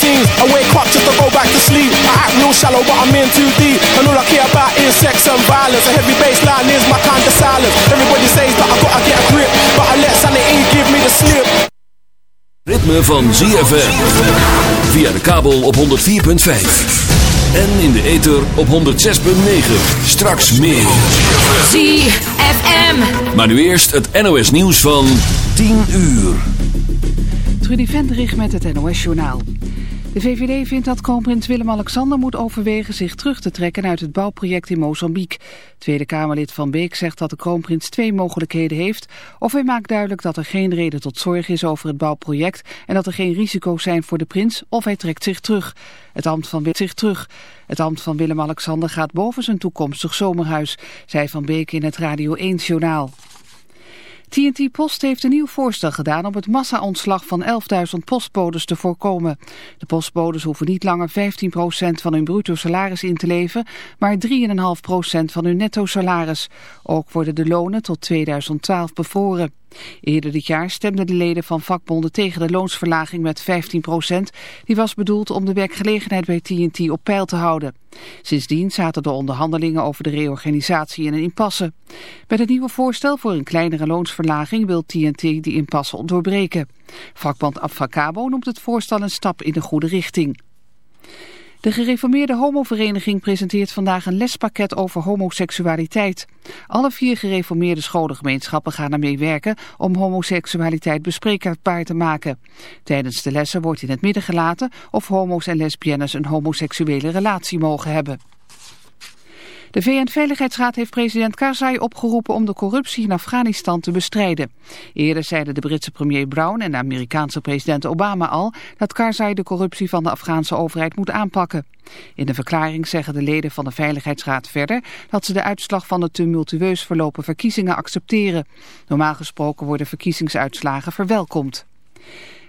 things. I wake up just to go back to sleep. I act real shallow, but I'm in too deep. And all I care about is sex and violence. A heavy baseline is my kind of silence. Everybody says that I gotta get a grip, but I let sanity give me the slip. Ritme van ZFM. Via de kabel op 104.5. En in de ether op 106.9. Straks meer. ZFM. Maar nu eerst het NOS nieuws van 10 uur. Trudy met het NOS journaal. De VVD vindt dat kroonprins Willem-Alexander moet overwegen zich terug te trekken uit het bouwproject in Mozambique. Tweede Kamerlid Van Beek zegt dat de kroonprins twee mogelijkheden heeft. Of hij maakt duidelijk dat er geen reden tot zorg is over het bouwproject en dat er geen risico's zijn voor de prins, of hij trekt zich terug. Het ambt van, zich terug. Het ambt van Willem-Alexander gaat boven zijn toekomstig zomerhuis, zei Van Beek in het Radio 1-journaal. TNT Post heeft een nieuw voorstel gedaan om het massa-ontslag van 11.000 postbodes te voorkomen. De postbodes hoeven niet langer 15% van hun bruto salaris in te leveren, maar 3,5% van hun netto salaris. Ook worden de lonen tot 2012 bevroren. Eerder dit jaar stemden de leden van vakbonden tegen de loonsverlaging met 15%. Die was bedoeld om de werkgelegenheid bij TNT op peil te houden. Sindsdien zaten de onderhandelingen over de reorganisatie in een impasse. Met het nieuwe voorstel voor een kleinere loonsverlaging wil TNT die impasse doorbreken. Vakbond Abfacabo noemt het voorstel een stap in de goede richting. De gereformeerde homovereniging presenteert vandaag een lespakket over homoseksualiteit. Alle vier gereformeerde scholengemeenschappen gaan ermee werken om homoseksualiteit bespreekbaar te maken. Tijdens de lessen wordt in het midden gelaten of homo's en lesbiennes een homoseksuele relatie mogen hebben. De VN-veiligheidsraad heeft president Karzai opgeroepen om de corruptie in Afghanistan te bestrijden. Eerder zeiden de Britse premier Brown en de Amerikaanse president Obama al dat Karzai de corruptie van de Afghaanse overheid moet aanpakken. In een verklaring zeggen de leden van de Veiligheidsraad verder dat ze de uitslag van de tumultueus verlopen verkiezingen accepteren. Normaal gesproken worden verkiezingsuitslagen verwelkomd.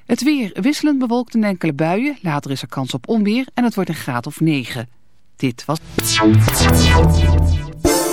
Het weer wisselend bewolkt in enkele buien, later is er kans op onweer en het wordt een graad of 9. Dit was...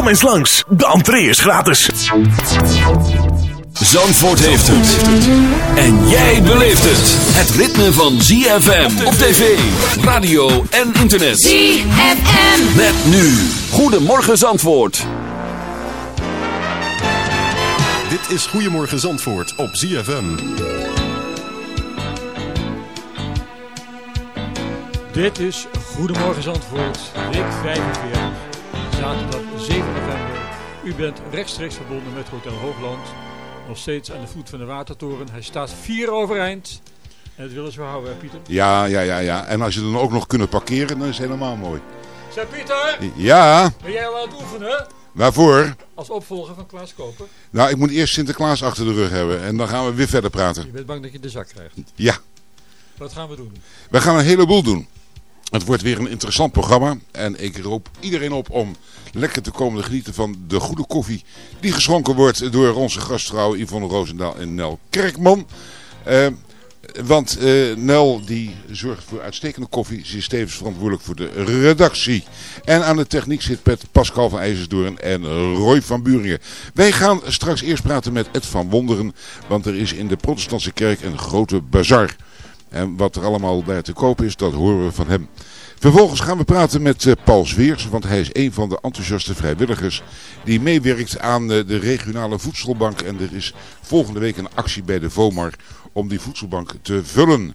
Kom eens langs, de entree is gratis. Zandvoort heeft het. En jij beleeft het. Het ritme van ZFM op tv, radio en internet. ZFM. Met nu. Goedemorgen Zandvoort. Dit is Goedemorgen Zandvoort op ZFM. Dit is Goedemorgen Zandvoort, week 45, zaterdag 7 november. U bent rechtstreeks verbonden met Hotel Hoogland, nog steeds aan de voet van de Watertoren. Hij staat vier overeind en dat willen ze houden, hè Pieter? Ja, ja, ja, ja. En als je dan ook nog kunnen parkeren, dan is het helemaal mooi. Zeg Pieter, Ja, ben jij al aan het oefenen waarvoor? als opvolger van Klaas Koper? Nou, ik moet eerst Sinterklaas achter de rug hebben en dan gaan we weer verder praten. Je bent bang dat je de zak krijgt. Ja, Wat gaan we doen? we gaan een heleboel doen. Het wordt weer een interessant programma en ik roep iedereen op om lekker te komen te genieten van de goede koffie die geschonken wordt door onze gastvrouw Yvonne Roosendaal en Nel Kerkman. Eh, Want eh, Nel die zorgt voor uitstekende koffie. Ze is tevens verantwoordelijk voor de redactie. En aan de techniek zit Pet Pascal van IJzersdoorn en Roy van Buringen. Wij gaan straks eerst praten met Ed van Wonderen. Want er is in de protestantse kerk een grote bazar. En wat er allemaal bij te koop is, dat horen we van hem. Vervolgens gaan we praten met uh, Paul Zweers, want hij is een van de enthousiaste vrijwilligers die meewerkt aan uh, de regionale voedselbank. En er is volgende week een actie bij de VOMAR om die voedselbank te vullen.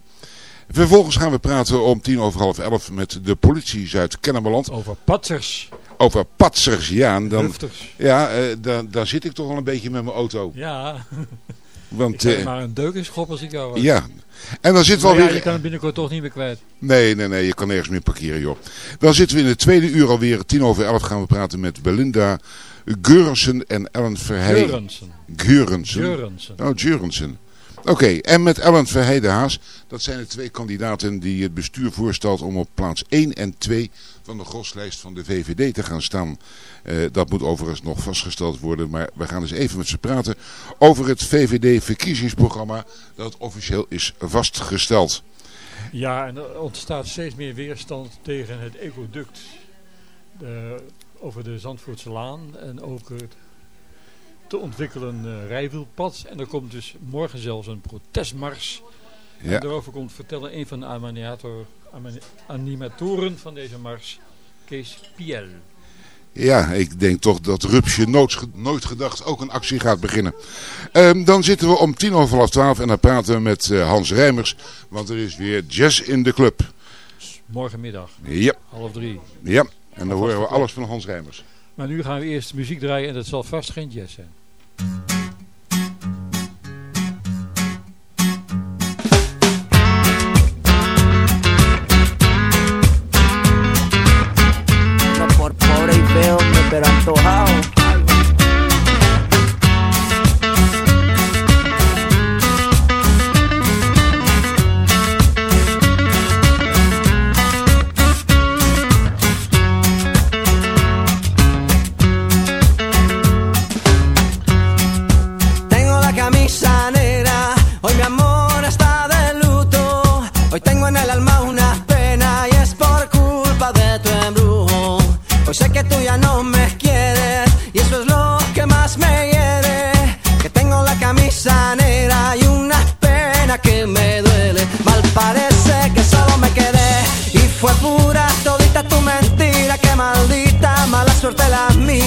Vervolgens gaan we praten om tien over half elf met de politie Zuid-Kennemerland. Over patsers. Over patsers, ja. En dan, ja, uh, daar, daar zit ik toch al een beetje met mijn auto. Ja. Want, ik maar een deuk in schop als ik jou was. Ja. En dan zitten we alweer... Ja, je kan het binnenkort toch niet meer kwijt. Nee, nee, nee. Je kan nergens meer parkeren, joh. Dan zitten we in het tweede uur alweer. Tien over elf gaan we praten met Belinda Geurensen en Ellen Verheij. Geurensen. Geurensen. Geurensen. Oh, Geurensen. Oké, okay, en met Ellen Verheide Haas. Dat zijn de twee kandidaten die het bestuur voorstelt om op plaats 1 en 2 van de groslijst van de VVD te gaan staan. Uh, dat moet overigens nog vastgesteld worden, maar we gaan eens even met ze praten over het VVD-verkiezingsprogramma dat officieel is vastgesteld. Ja, en er ontstaat steeds meer weerstand tegen het ecoduct de, over de Zandvoortse Laan en over het te ontwikkelen uh, rijwielpad. En er komt dus morgen zelfs een protestmars. Ja. En daarover komt vertellen een van de animatoren van deze mars, Kees Piel. Ja, ik denk toch dat Rupsje nooit, nooit gedacht ook een actie gaat beginnen. Um, dan zitten we om tien over half twaalf en dan praten we met uh, Hans Rijmers. Want er is weer jazz in de club. Morgenmiddag. Ja. Half drie. Ja, en dan horen we alles van Hans Rijmers. Maar nu gaan we eerst muziek draaien en dat zal vast geen jazz zijn. so how?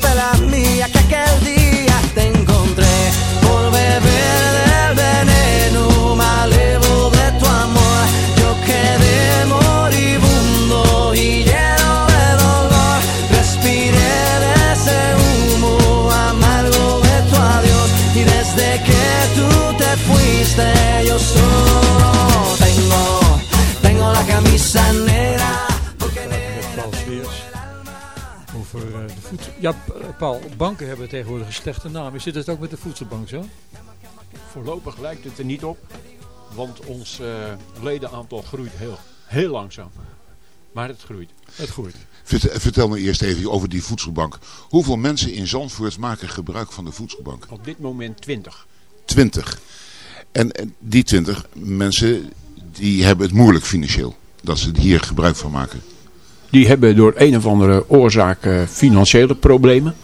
suerte la mía que aquel día Ja, Paul, banken hebben tegenwoordig een slechte naam. Is dit het ook met de voedselbank zo? Voorlopig lijkt het er niet op, want ons uh, ledenaantal groeit heel, heel langzaam. Maar het groeit. Het groeit. Vertel me eerst even over die voedselbank. Hoeveel mensen in Zandvoort maken gebruik van de voedselbank? Op dit moment 20. 20. En, en die 20 mensen die hebben het moeilijk financieel. Dat ze hier gebruik van maken. Die hebben door een of andere oorzaak uh, financiële problemen.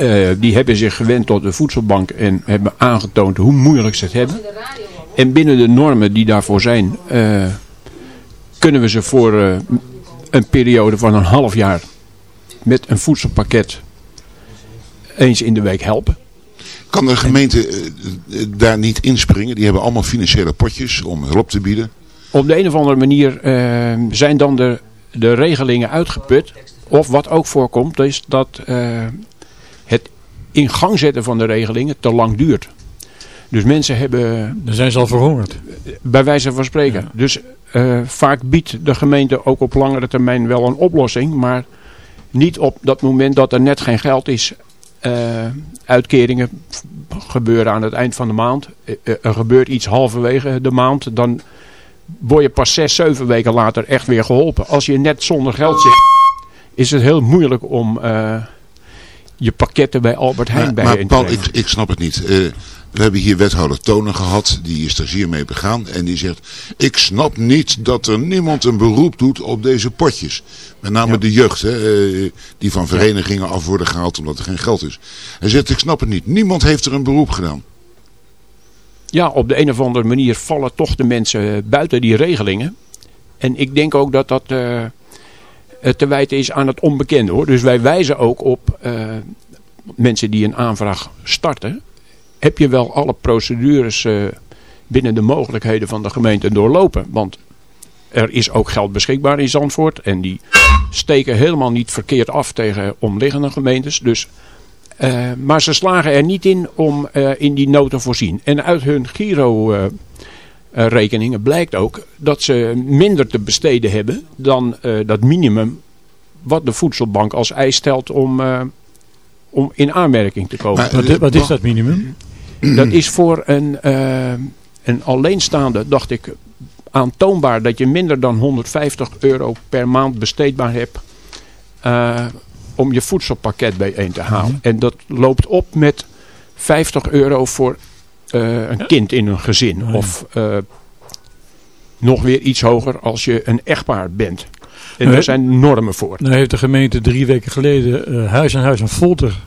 Uh, die hebben zich gewend tot de voedselbank en hebben aangetoond hoe moeilijk ze het hebben. En binnen de normen die daarvoor zijn, uh, kunnen we ze voor een periode van een half jaar met een voedselpakket eens in de week helpen. Kan de gemeente daar niet inspringen? Die hebben allemaal financiële potjes om hulp te bieden. Op de een of andere manier zijn dan de, de regelingen uitgeput. Of wat ook voorkomt is dat uh, het in gang zetten van de regelingen te lang duurt. Dus mensen hebben... Dan zijn ze al verhongerd. Bij wijze van spreken. Ja. Dus uh, vaak biedt de gemeente ook op langere termijn wel een oplossing. Maar niet op dat moment dat er net geen geld is. Uh, uitkeringen gebeuren aan het eind van de maand. Uh, er gebeurt iets halverwege de maand. Dan word je pas zes, zeven weken later echt weer geholpen. Als je net zonder geld zit, is het heel moeilijk om je pakketten bij Albert Heijn maar, bij maar je Paul, ik, ik snap het niet. Uh, we hebben hier wethouder Tonen gehad, die is er zeer mee begaan. En die zegt, ik snap niet dat er niemand een beroep doet op deze potjes. Met name ja. de jeugd, hè, uh, die van verenigingen af worden gehaald omdat er geen geld is. Hij zegt, ik snap het niet. Niemand heeft er een beroep gedaan. Ja, op de een of andere manier vallen toch de mensen buiten die regelingen. En ik denk ook dat dat... Uh, te wijten is aan het onbekende hoor. Dus wij wijzen ook op mensen die een aanvraag starten. Heb je wel alle procedures binnen de mogelijkheden van de gemeente doorlopen. Want er is ook geld beschikbaar in Zandvoort. En die steken helemaal niet verkeerd af tegen omliggende gemeentes. Dus, uh, maar ze slagen er niet in om in die nood te voorzien. En uit hun Giro uh, rekeningen blijkt ook dat ze minder te besteden hebben dan uh, dat minimum wat de voedselbank als eis stelt om, uh, om in aanmerking te komen. Maar, wat, wat, is dat minimum? Dat is voor een, een alleenstaande, dacht ik, aantoonbaar dat je minder dan 150 euro per maand besteedbaar hebt om je voedselpakket bijeen te halen. Mm -hmm. En dat loopt op met 50 euro voor uh, een kind in een gezin. Oh, ja. Of uh, nog weer iets hoger als je een echtpaar bent. En daar zijn normen voor. Nou heeft de gemeente drie weken geleden uh, huis aan huis een folder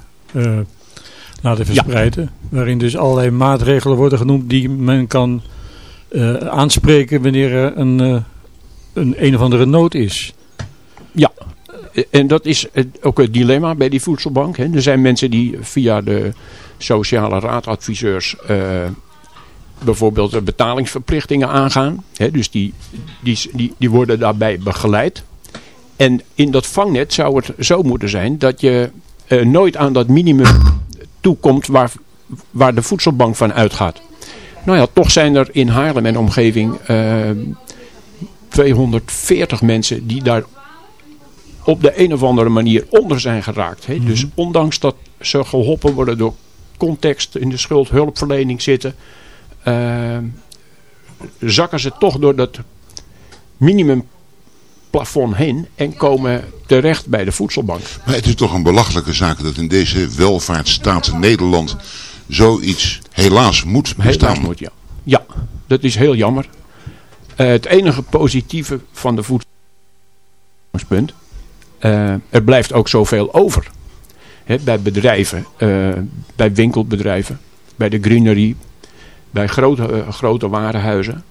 laten verspreiden. Ja. Waarin dus allerlei maatregelen worden genoemd die men kan aanspreken wanneer er een, een een of andere nood is. Ja, en dat is ook het dilemma bij die voedselbank. Hè. Er zijn mensen die via de sociale raadadviseurs uh, bijvoorbeeld de betalingsverplichtingen aangaan. Hè, dus die, die, die, worden daarbij begeleid. En in dat vangnet zou het zo moeten zijn dat je nooit aan dat minimum toekomt waar, waar de voedselbank van uitgaat. Nou ja, toch zijn er in Haarlem en omgeving uh, 240 mensen die daar op de een of andere manier onder zijn geraakt. Hè? Mm -hmm. Dus ondanks dat ze geholpen worden door context in de schuldhulpverlening zitten, uh, zakken ze toch door dat minimumplafond heen en komen terecht bij de voedselbank. Maar het is toch een belachelijke zaak dat in deze welvaartsstaat Nederland zoiets helaas moet bestaan. Helaas moet, ja. Ja, dat is heel jammer. Uh, het enige positieve van de voedselpunt, uh, er blijft ook zoveel over. He, bij bedrijven, uh, bij winkelbedrijven, bij de greenery, bij grote, uh, grote warenhuizen.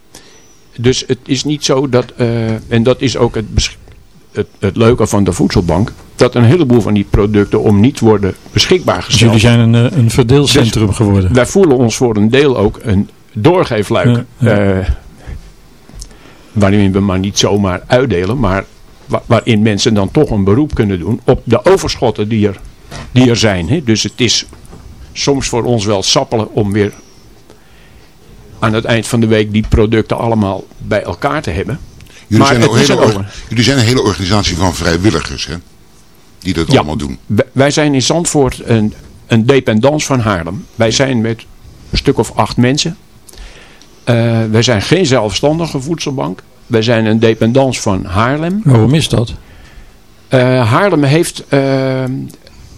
Dus het is niet zo dat, en dat is ook het, het, het, leuke van de voedselbank, dat een heleboel van die producten om niet worden beschikbaar gesteld. Dus jullie zijn een, een verdeelcentrum dus geworden. Wij voelen ons voor een deel ook een doorgeefluik. Ja, ja. waarin we maar niet zomaar uitdelen, maar waarin mensen dan toch een beroep kunnen doen op de overschotten die er die er zijn. Hè? Dus het is soms voor ons wel sappelen om weer aan het eind van de week die producten allemaal bij elkaar te hebben. Jullie, maar zijn, een hele, jullie zijn een hele organisatie van vrijwilligers, hè? die dat Ja. allemaal doen. Wij- Wij zijn in Zandvoort een, een dependance van Haarlem. Wij zijn met een stuk of acht mensen. Eh, wij zijn geen zelfstandige voedselbank. Wij zijn een dependance van Haarlem. Waarom is dat? Eh, Haarlem heeft eh,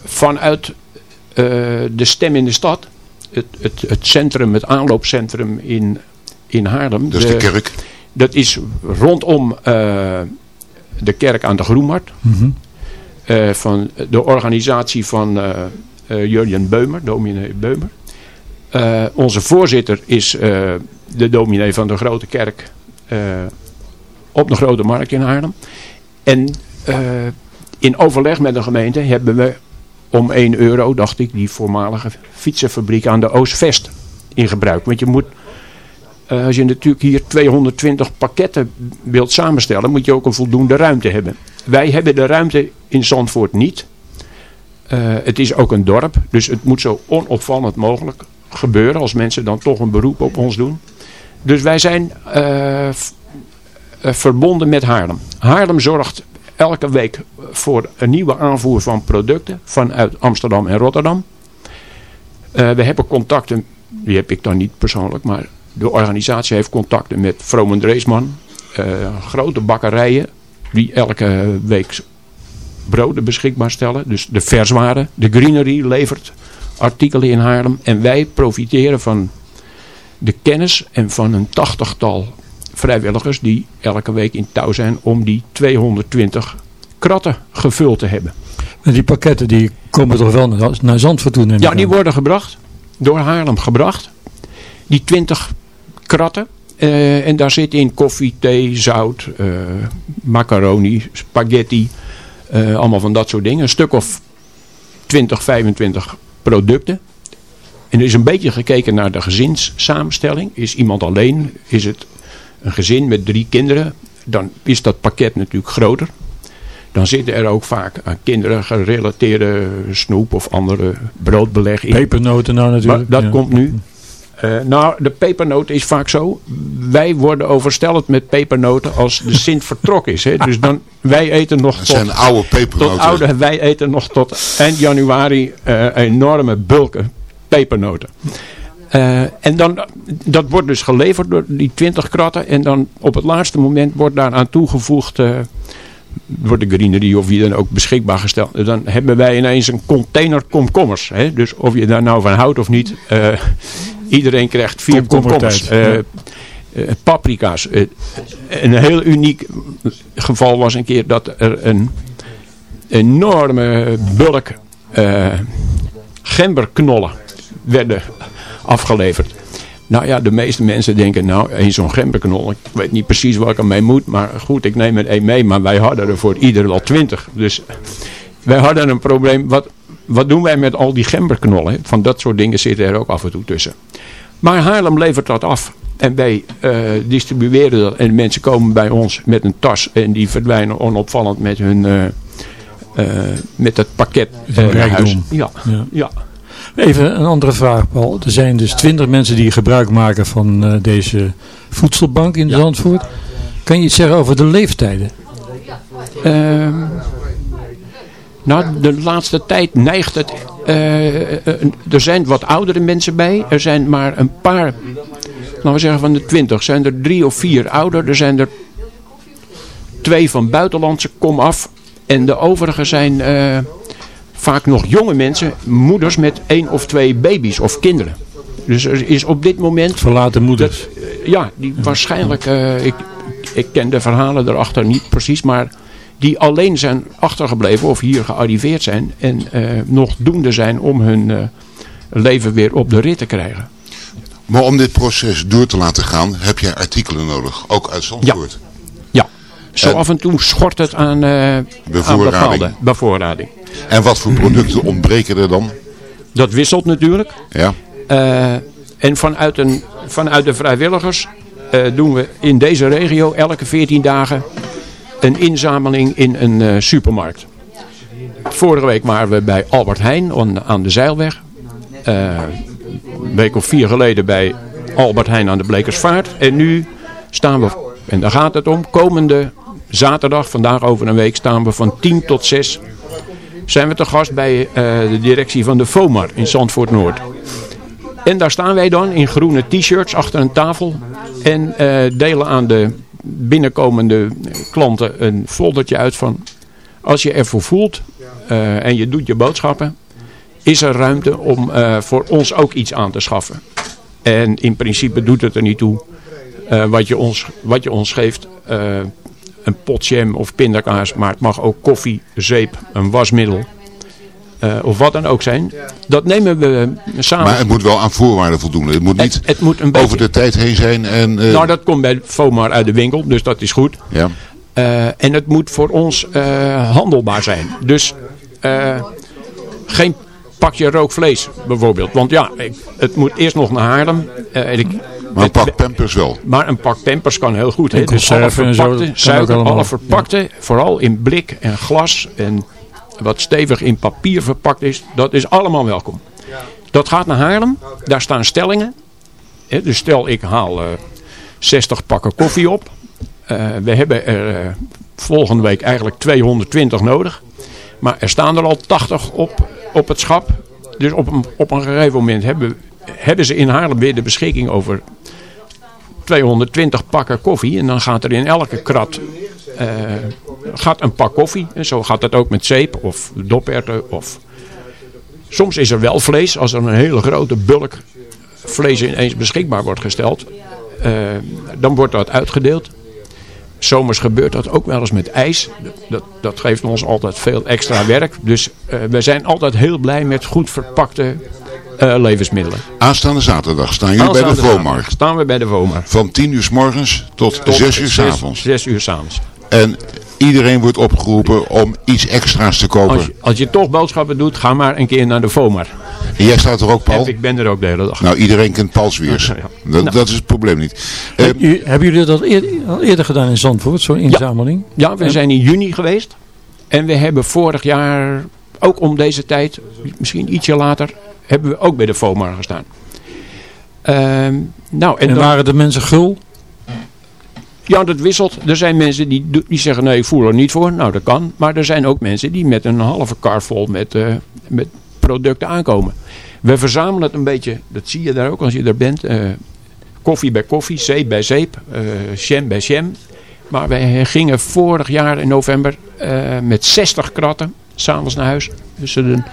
vanuit eh, de stem in de stad, het, het, het centrum, het aanloopcentrum in, in Haarlem. Dat is de kerk. Dat is rondom eh, de kerk aan de Groenmarkt. Mhm. eh, van de organisatie van eh eh, Jurjen Beumer, dominee Beumer. Eh, onze voorzitter is eh, de dominee van de Grote Kerk eh, op de Grote Markt in Haarlem. En eh, in overleg met de gemeente hebben we om 1 euro, dacht ik, die voormalige fietsenfabriek aan de Oostvest in gebruik. Want je moet, eh, als je natuurlijk hier 220 pakketten wilt samenstellen, moet je ook een voldoende ruimte hebben. Wij hebben de ruimte in Zandvoort niet. Eh, het is ook een dorp, dus het moet zo onopvallend mogelijk gebeuren als mensen dan toch een beroep op ons doen. Dus wij zijn verbonden met Haarlem. Haarlem zorgt elke week voor een nieuwe aanvoer van producten vanuit Amsterdam en Rotterdam. Eh, we hebben contacten, die heb ik dan niet persoonlijk, maar de organisatie heeft contacten met Vroom en Dreesman. eh, grote bakkerijen die elke week broden beschikbaar stellen. Dus de verswaren. De Greenery levert artikelen in Haarlem. En wij profiteren van de kennis en van een tachtigtal vrijwilligers die elke week in touw zijn om die 220 kratten gevuld te hebben. En die pakketten die komen toch wel naar, naar Zandvoort toe? Ja, die worden gebracht. Door Haarlem gebracht. Die 20 kratten. Eh, en daar zit in koffie, thee, zout, eh, macaroni, spaghetti. eh, allemaal van dat soort dingen. Een stuk of 20, 25 producten. En er is een beetje gekeken naar de gezinssamenstelling. Is iemand alleen? Is het een gezin met drie kinderen? Dan is dat pakket natuurlijk groter. Dan zitten er ook vaak aan kinderen gerelateerde snoep of andere broodbeleg in. Pepernoten nou natuurlijk. Maar dat ja. komt nu. Eh, nou, de pepernoot is vaak zo. Wij worden overstelpt met pepernoten als de Sint vertrokken is. Hè. Dus dan, wij eten nog Dat tot, zijn oude pepernoten. tot oude, wij eten nog tot eind januari eh, enorme bulken pepernoten. Eh, en dan, dat wordt dus geleverd door die 20 kratten. En dan op het laatste moment wordt daaraan toegevoegd, eh wordt de greenery of wie dan ook beschikbaar gesteld. En Dan hebben wij ineens een container komkommers. Hè? Dus of je daar nou van houdt of niet. eh, iedereen krijgt vier komkommers. Eh, eh, paprika's. Eh, een heel uniek geval was een keer dat er een enorme bulk eh gemberknollen werden afgeleverd. Nou ja, de meeste mensen denken, nou, één zo'n gemberknol. Ik weet niet precies waar ik ermee moet, maar goed, ik neem er één mee. Maar wij hadden er voor ieder wel twintig. Dus wij hadden een probleem. Wat, wat doen wij met al die gemberknollen? Van dat soort dingen zitten er ook af en toe tussen. Maar Haarlem levert dat af. En wij eh, distribueren dat. En mensen komen bij ons met een tas. En die verdwijnen onopvallend met hun... eh, eh, met het pakket rijkdom. Ja, Ja. ja. Even een andere vraag, Paul. Er zijn dus twintig mensen die gebruik maken van eh, deze voedselbank in Zandvoort. Kan je iets zeggen over de leeftijden? Ehm, nou, de laatste tijd neigt het. eh, eh, er zijn wat oudere mensen bij. Er zijn maar een paar. Laten we zeggen van de twintig. Zijn er drie of vier ouder. Er zijn er twee van buitenlandse kom af. En de overige zijn eh, vaak nog jonge mensen. Moeders met één of twee baby's of kinderen. Dus er is op dit moment... Verlaten moeders. Dat, eh, ja, die waarschijnlijk... eh, ik, ik ken de verhalen erachter niet precies, maar die alleen zijn achtergebleven of hier gearriveerd zijn en eh, nog doende zijn om hun eh, leven weer op de rit te krijgen. Maar om dit proces door te laten gaan, heb jij artikelen nodig. Ook uit Zandvoort. Ja, zo En- af en toe schort het aan, eh aan bepaalde bevoorrading. En wat voor producten ontbreken er dan? Dat wisselt natuurlijk. Ja. Eh, en vanuit, een, vanuit de vrijwilligers eh, doen we in deze regio elke 14 dagen een inzameling in een eh, supermarkt. Vorige week waren we bij Albert Heijn aan, aan de Zeilweg. Een week of vier geleden bij Albert Heijn aan de Blekersvaart. En nu staan we, en daar gaat het om, komende zaterdag, vandaag over een week, staan we van 10 tot 6 zijn we te gast bij eh, de directie van de FOMAR in Zandvoort Noord. En daar staan wij dan in groene t-shirts achter een tafel en eh, delen aan de binnenkomende klanten een foldertje uit van als je ervoor voelt eh, en je doet je boodschappen, is er ruimte om voor ons ook iets aan te schaffen. En in principe doet het er niet toe wat, je ons, wat je ons geeft. Een pot jam of pindakaas, maar het mag ook koffie, zeep, een wasmiddel eh, of wat dan ook zijn. Dat nemen we samen. Maar het moet wel aan voorwaarden voldoen. Het moet niet het moet een over de tijd heen zijn. En, eh, Nou, dat komt bij FOMAR uit de winkel, dus dat is goed. ja. Eh, en het moet voor ons handelbaar zijn. Dus geen pakje rook vlees bijvoorbeeld. Want ja, ik, het moet eerst nog naar Haarlem. Ik, Maar een pak pampers wel. maar een pak pampers kan heel goed. Hè? En Dus alle conserven en zo, verpakte, allemaal. alle verpakte, vooral in blik en glas en wat stevig in papier verpakt is, dat is allemaal welkom. Dat gaat naar Haarlem, daar staan stellingen. Hè, Dus stel ik haal eh 60 pakken koffie op. Eh, we hebben er eh, volgende week eigenlijk 220 nodig. Maar er staan er al 80 op, op het schap. Dus op een, op een gegeven moment hebben, hebben ze in Haarlem weer de beschikking over 220 pakken koffie. En dan gaat er in elke krat eh, gaat een pak koffie. En zo gaat het ook met zeep of doperten. Of... Soms is er wel vlees. Als er een hele grote bulk vlees ineens beschikbaar wordt gesteld. eh, dan wordt dat uitgedeeld. Zomers gebeurt dat ook wel eens met ijs. Dat, dat, dat geeft ons altijd veel extra werk. Dus eh, we zijn altijd heel blij met goed verpakte eh, levensmiddelen. Aanstaande zaterdag staan jullie bij de Aanstaande Vomar. zaterdag Staan we bij de Vomar. Van 10 uur s morgens tot, Tot 6 uur s zes- avonds. zes uur s'avonds. En iedereen wordt opgeroepen om iets extra's te kopen. Als je, als je toch boodschappen doet, ga maar een keer naar de Vomar. En jij staat er ook, Paul? En ik ben er ook de hele dag. Nou, iedereen kent Paul Zwiers. Dat, Nou. dat is het probleem niet. Eh, Heb u- hebben jullie dat al eerder gedaan in Zandvoort, zo'n inzameling? Ja, we zijn in juni geweest. En we hebben vorig jaar, ook om deze tijd, misschien ietsje later, hebben we ook bij de FOMAR gestaan. Ehm, nou, en En dan- waren de mensen gul? Ja, dat wisselt. Er zijn mensen die, die zeggen nee, ik voel er niet voor. Nou, dat kan. Maar er zijn ook mensen die met een halve kar vol met, eh, met producten aankomen. We verzamelen het een beetje, dat zie je daar ook als je er bent. eh, koffie bij koffie, zeep bij zeep, eh jam bij jam. Maar wij gingen vorig jaar in november met 60 kratten s'avonds naar huis. Dus een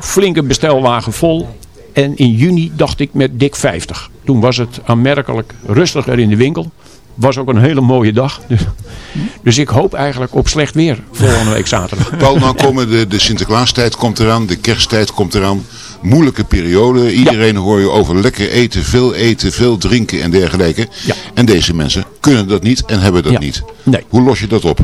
flinke bestelwagen vol. En in juni dacht ik met dik 50. Toen was het aanmerkelijk rustiger in de winkel. Was ook een hele mooie dag. Dus, ik hoop eigenlijk op slecht weer volgende week zaterdag. Paul, nou komen de, de Sinterklaastijd komt eraan, de kersttijd komt eraan. Moeilijke periode. Iedereen hoor je over lekker eten, veel eten, veel drinken en dergelijke. En deze mensen kunnen dat niet en hebben dat Ja. niet. Nee. Hoe los je dat op?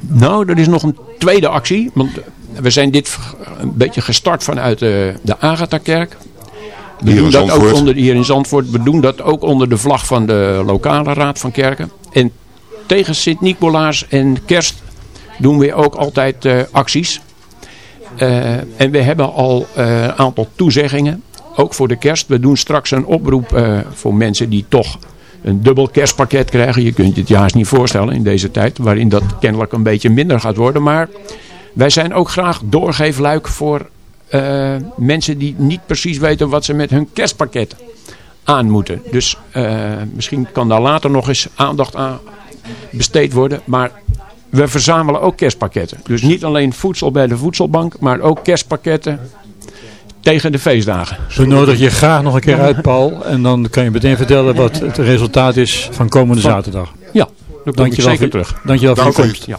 Nou, er is nog een tweede actie. Want we zijn dit een beetje gestart vanuit de, de Agatha-kerk. We Hier doen dat ook onder, hier in Zandvoort. We doen dat ook onder de vlag van de lokale raad van kerken. En tegen Sint-Nicolaas en kerst doen we ook altijd eh, acties. Eh, en we hebben al eh, een aantal toezeggingen. Ook voor de kerst. We doen straks een oproep eh, voor mensen die toch een dubbel kerstpakket krijgen. Je kunt je het haast niet voorstellen in deze tijd. Waarin dat kennelijk een beetje minder gaat worden. Maar wij zijn ook graag doorgeefluik voor eh, mensen die niet precies weten wat ze met hun kerstpakket aan moeten. Dus eh, misschien kan daar later nog eens aandacht aan besteed worden. Maar we verzamelen ook kerstpakketten. Dus niet alleen voedsel bij de voedselbank, maar ook kerstpakketten tegen de feestdagen. We nodigen je graag nog een keer uit, Paul. En dan kan je meteen vertellen wat het resultaat is van komende Van- zaterdag. Ja, dan kom ik Dankjewel zeker voor- terug. Dankjewel voor je Dank komst. Ja.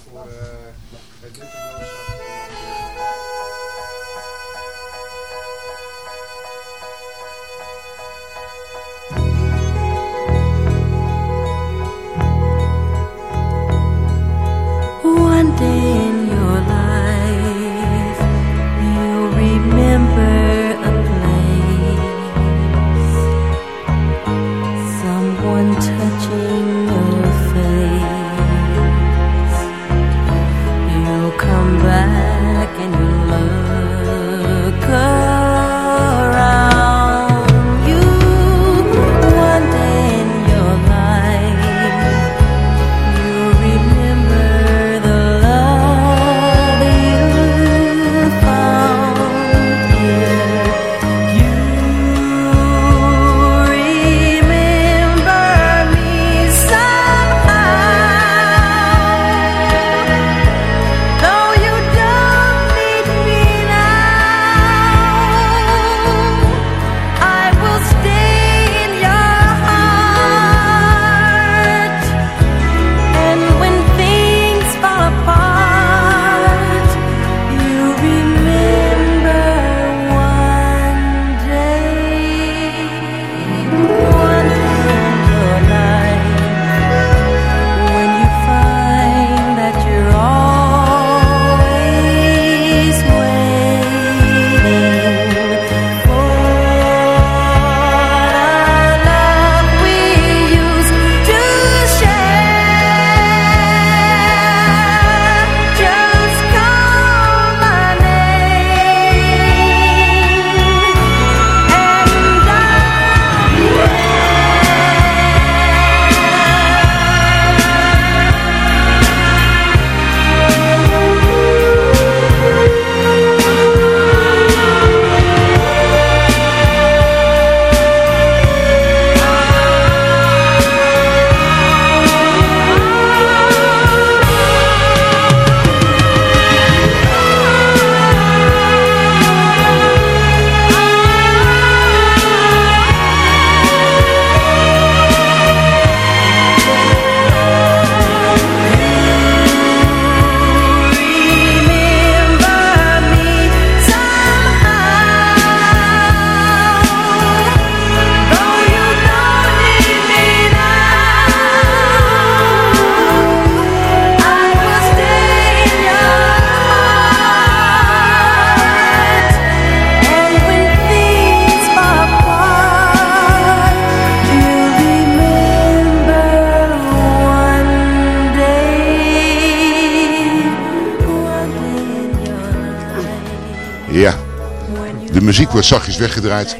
Muziek wordt zachtjes weggedraaid.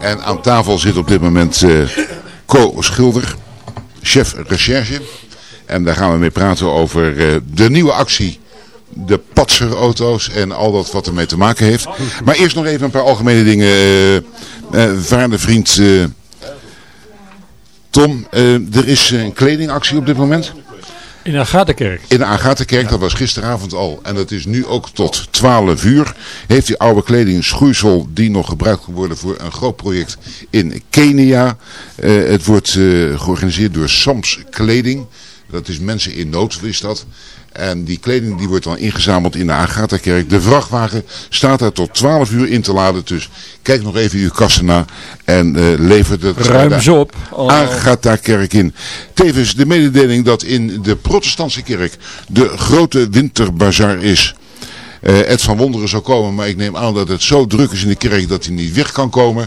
En aan tafel zit op dit moment eh Co Schilder, chef recherche. En daar gaan we mee praten over eh, de nieuwe actie. De patserauto's en al dat wat ermee te maken heeft. Maar eerst nog even een paar algemene dingen. eh eh, waarde vriend eh, Tom, eh, er is een kledingactie op dit moment. In Agatha-kerk. In de Agatha-kerk, dat was gisteravond al. En dat is nu ook tot 12 uur. Heeft die oude kleding schoeisel die nog gebruikt kan worden voor een groot project in Kenia. Eh, het wordt eh, georganiseerd door Sams Kleding. Dat is mensen in nood, is dat. En die kleding die wordt dan ingezameld in de Agatha-kerk. De vrachtwagen staat daar tot 12 uur in te laden. Dus kijk nog even uw kassen na en eh levert het Ruim ze op. Oh. Agatha-kerk in. Tevens de mededeling dat in de protestantse kerk de grote winterbazaar is. Eh, Ed van Wonderen zou komen, maar ik neem aan dat het zo druk is in de kerk dat hij niet weg kan komen.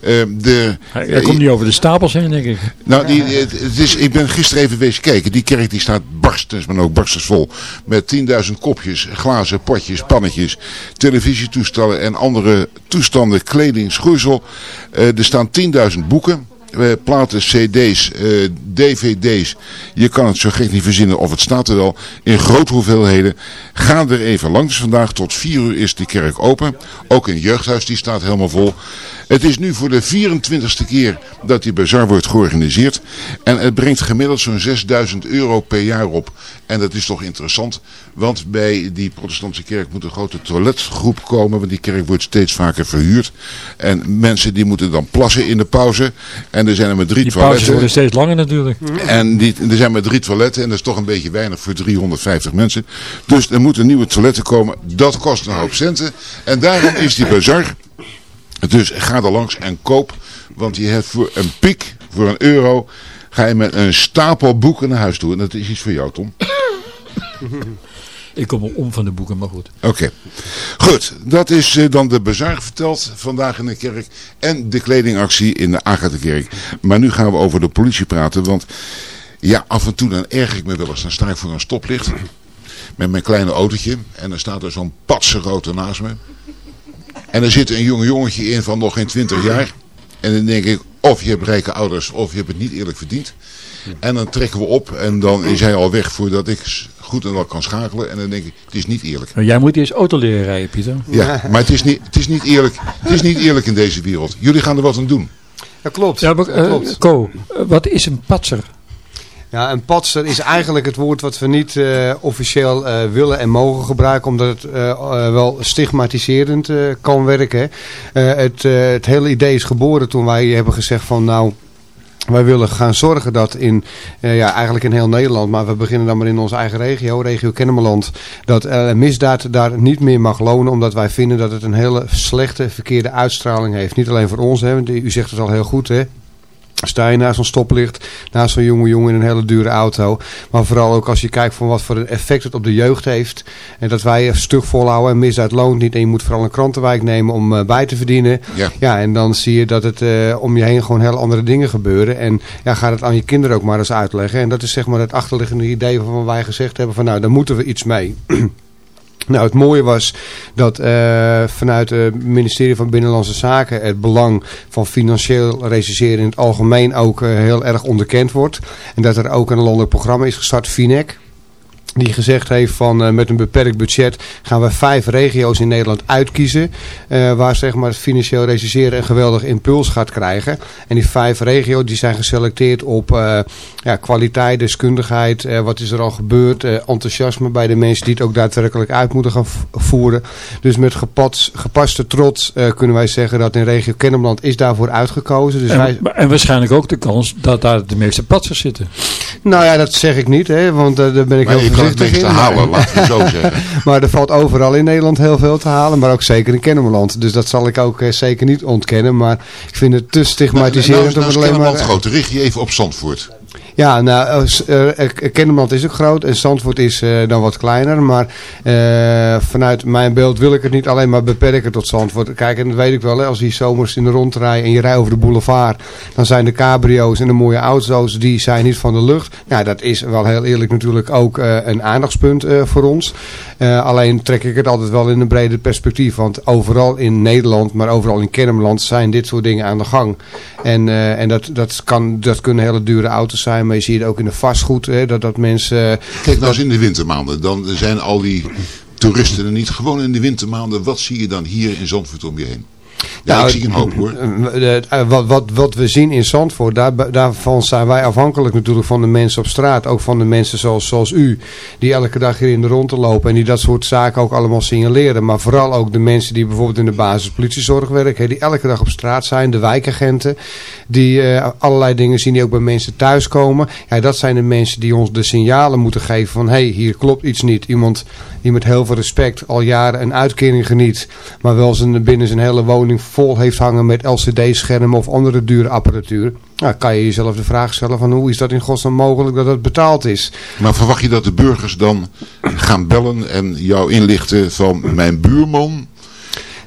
Eh, de, Hij, hij komt niet over de stapels heen, denk ik. nou, die, het, het is, ik ben gisteren even wezen kijken. Die kerk die staat barstens, maar ook barstens vol. Met 10.000 kopjes, glazen, potjes, pannetjes, televisietoestellen en andere toestanden, kleding, schoeisel. Eh, er staan 10.000 boeken. Eh, platen, cd's, eh, dvd's. Je kan het zo gek niet verzinnen of het staat er wel in grote hoeveelheden. Ga er even langs. Vandaag tot 4 uur is de kerk open. Ook een jeugdhuis die staat helemaal vol. Het is nu voor de 24ste keer dat die bazaar wordt georganiseerd. En het brengt gemiddeld zo'n 6000 euro per jaar op. En dat is toch interessant. Want bij die protestantse kerk moet een grote toiletgroep komen. Want die kerk wordt steeds vaker verhuurd. En mensen die moeten dan plassen in de pauze. En er zijn er maar drie Die toiletten. worden steeds langer natuurlijk. En die, er zijn maar drie toiletten en dat is toch een beetje weinig voor 350 mensen. Dus er moeten nieuwe toiletten komen. Dat kost een hoop centen. En daarom is die bazaar. Dus ga er langs en koop. Want je hebt voor een piek, voor een euro, ga je met een stapel boeken naar huis toe. En dat is iets voor jou, Tom. Ik kom wel om van de boeken, maar goed. Oké. Goed, dat is eh, dan de bazaar verteld vandaag in de kerk. En de kledingactie in de Agatha-kerk. Maar nu gaan we over de politie praten. Want ja, af en toe dan erg ik me wel eens. Dan sta ik voor een stoplicht. Met mijn kleine autootje. En dan staat er zo'n patsenauto naast me. En er zit een jong jongetje in van nog geen 20 jaar. En dan denk ik, of je hebt rijke ouders, of je hebt het niet eerlijk verdiend. En dan trekken we op en dan is hij al weg voordat ik goed en wel kan schakelen. En dan denk ik, het is niet eerlijk. Nou, jij moet eerst auto leren rijden, Pieter. Ja, maar het is, niet, het, is niet eerlijk, het is niet eerlijk in deze wereld. Jullie gaan er wat aan doen. Dat klopt. Ja, maar, dat eh, klopt. Ko, eh, wat is een patser? Ja, een patser is eigenlijk het woord wat we niet eh, officieel eh, willen en mogen gebruiken, omdat het eh, wel stigmatiserend kan werken. Het, het hele idee is geboren toen wij hebben gezegd van nou... Wij willen gaan zorgen dat in, ja, eigenlijk in heel Nederland, maar we beginnen dan maar in onze eigen regio, regio Kennemerland, dat misdaad daar niet meer mag lonen, omdat wij vinden dat het een hele slechte, verkeerde uitstraling heeft. Niet alleen voor ons, hè, u zegt het al heel goed, hè, Sta je naast zo'n stoplicht, naast zo'n jonge jongen in een hele dure auto. Maar vooral ook als je kijkt van wat voor een effect het op de jeugd heeft. En dat wij een stuk volhouden en misdaad loont niet. En je moet vooral een krantenwijk nemen om eh, bij te verdienen. Ja. ja, en dan zie je dat het eh, om je heen gewoon heel andere dingen gebeuren. En ja, ga het aan je kinderen ook maar eens uitleggen. En dat is zeg maar het achterliggende idee waarvan wij gezegd hebben van nou, daar moeten we iets mee. Nou, het mooie was dat eh, vanuit het ministerie van Binnenlandse Zaken het belang van financieel recenseren in het algemeen ook eh, heel erg onderkend wordt. En dat er ook een landelijk programma is gestart, FINEC. Die gezegd heeft van eh, met een beperkt budget gaan we vijf regio's in Nederland uitkiezen. eh, waar zeg maar het financieel recenseren een geweldig impuls gaat krijgen. En die vijf regio's die zijn geselecteerd op eh, ja, kwaliteit, deskundigheid. eh, wat is er al gebeurd. eh, enthousiasme bij de mensen die het ook daadwerkelijk uit moeten gaan voeren. Dus met gepas, gepaste trots eh, kunnen wij zeggen dat in regio Kennemerland is daarvoor uitgekozen. Dus wij, En, en waarschijnlijk ook de kans dat daar de meeste patsers zitten. nou ja, dat zeg ik niet, hè, want daar ben ik Maar heel voorzichtig meeste in. halen, laten we zo zeggen. maar er valt overal in Nederland heel veel te halen, maar ook zeker in Kennemerland. Dus dat zal ik ook eh, zeker niet ontkennen, maar ik vind het te Nou, stigmatiserend. nou, is het alleen maar, even op Zandvoort. Ja, nou, uh, Kennemerland is ook groot en Zandvoort is dan wat kleiner. Maar vanuit mijn beeld wil ik het niet alleen maar beperken tot Zandvoort. Kijk, en dat weet ik wel, hè, als je zomers in de rond rijdt en je rijdt over de boulevard. Dan zijn de cabrio's en de mooie auto's, die zijn niet van de lucht. Nou, dat is wel heel eerlijk natuurlijk ook een aandachtspunt voor ons. alleen trek ik het altijd wel in een breder perspectief. Want overal in Nederland, maar overal in Kennemerland zijn dit soort dingen aan de gang. En, en dat, dat, kan, dat kunnen hele dure auto's zijn maar je ziet het ook in de vastgoed, hè, dat, dat mensen... Kijk nou eens in de wintermaanden, dan zijn al die toeristen er niet. Gewoon in de wintermaanden, wat zie je dan hier in Zandvoort om je heen? Ja, nou, ik zie een hoop hoor. Eh, wat, wat, wat we zien in Zandvoort, daar, daarvan zijn wij afhankelijk natuurlijk van de mensen op straat. Ook van de mensen zoals, zoals u, die elke dag hier in de rond te lopen. En die dat soort zaken ook allemaal signaleren. Maar vooral ook de mensen die bijvoorbeeld in de basispolitiezorg werken. Die elke dag op straat zijn. De wijkagenten. Die uh, allerlei dingen zien die ook bij mensen thuiskomen. Ja, dat zijn de mensen die ons de signalen moeten geven van... Hé, hey, hier klopt iets niet. Iemand die met heel veel respect al jaren een uitkering geniet. Maar wel zijn, binnen zijn hele woning vol heeft hangen met LCD-schermen of andere dure apparatuur. Nou, kan je jezelf de vraag stellen van hoe is dat in godsnaam mogelijk dat het betaald is. Maar verwacht je dat de burgers dan gaan bellen en jou inlichten van mijn buurman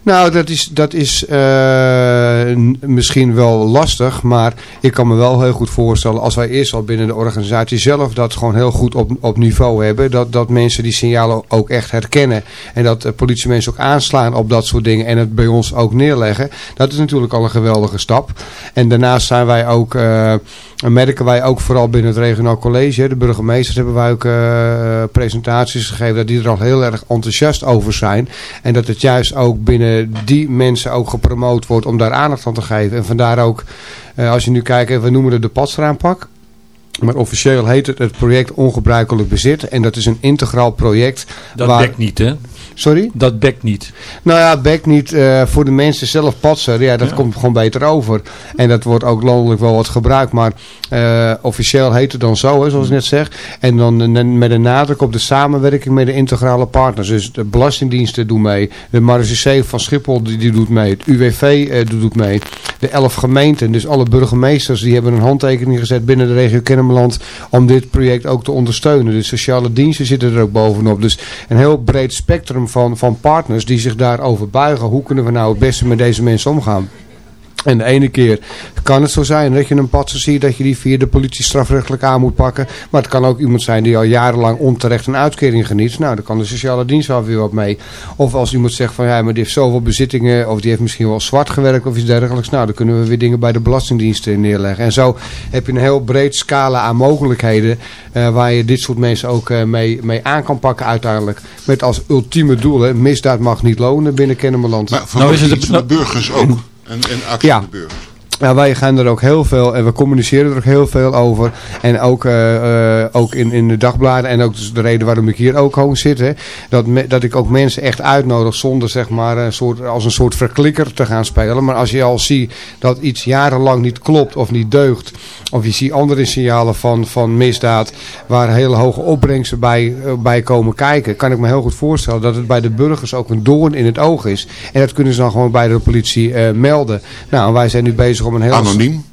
nou, dat is, dat is uh, misschien wel lastig, maar ik kan me wel heel goed voorstellen als wij eerst al binnen de organisatie zelf dat gewoon heel goed op, op niveau hebben. Dat, dat mensen die signalen ook echt herkennen en dat uh, politiemensen ook aanslaan op dat soort dingen en het bij ons ook neerleggen. Dat is natuurlijk al een geweldige stap. En daarnaast zijn wij ook... Uh, merken wij ook vooral binnen het regionaal college. De burgemeesters hebben wij ook uh, presentaties gegeven. Dat die er al heel erg enthousiast over zijn. En dat het juist ook binnen die mensen ook gepromoot wordt om daar aandacht aan te geven. En vandaar ook, uh, als je nu kijkt, we noemen het de padstraampaak. Maar officieel heet het het project Ongebruikelijk Bezit. En dat is een integraal project. Dat waar... dekt niet hè? Sorry? Dat bekt niet. Nou ja, bekt niet uh, voor de mensen zelf patsen. Ja, dat komt gewoon beter over. En dat wordt ook landelijk wel wat gebruikt. Maar uh, officieel heet het dan zo, hè, zoals ik net zeg. En dan met een nadruk op de samenwerking met de integrale partners. Dus de belastingdiensten doen mee. De Marge van Schiphol die, die, doet mee. Het UWV uh, doet mee. De elf gemeenten, dus alle burgemeesters, die hebben een handtekening gezet binnen de regio Kennemerland om dit project ook te ondersteunen. De sociale diensten zitten er ook bovenop. Dus een heel breed spectrum van, van partners die zich daarover buigen. Hoe kunnen we nou het beste met deze mensen omgaan? En de ene keer kan het zo zijn dat je een patser ziet dat je die via de politie strafrechtelijk aan moet pakken. Maar het kan ook iemand zijn die al jarenlang onterecht een uitkering geniet. Nou, daar kan de sociale dienst wel weer wat mee. Of als iemand zegt van ja, maar die heeft zoveel bezittingen of die heeft misschien wel zwart gewerkt of iets dergelijks. Nou, dan kunnen we weer dingen bij de belastingdiensten neerleggen. En zo heb je een heel breed scala aan mogelijkheden uh, waar je dit soort mensen ook uh, mee, mee aan kan pakken uiteindelijk. Met als ultieme doel, hè, misdaad mag niet lonen binnen Kennemerland. Maar nou is het de, de burgers ook. En, en actie ja. de burgers. Ja, wij gaan er ook heel veel en we communiceren er ook heel veel over. En ook, uh, ook in, in de dagbladen en ook dus de reden waarom ik hier ook gewoon zit. Hè, dat, dat ik ook mensen echt uitnodig zonder zeg maar een soort, als een soort verklikker te gaan spelen. Maar als je al ziet dat iets jarenlang niet klopt of niet deugt. Of je ziet andere signalen van, van misdaad waar hele hoge opbrengsten bij, uh, bij komen kijken. Kan ik me heel goed voorstellen dat het bij de burgers ook een doorn in het oog is. En dat kunnen ze dan gewoon bij de politie melden. Nou, wij zijn nu bezig om een heel... Anoniem?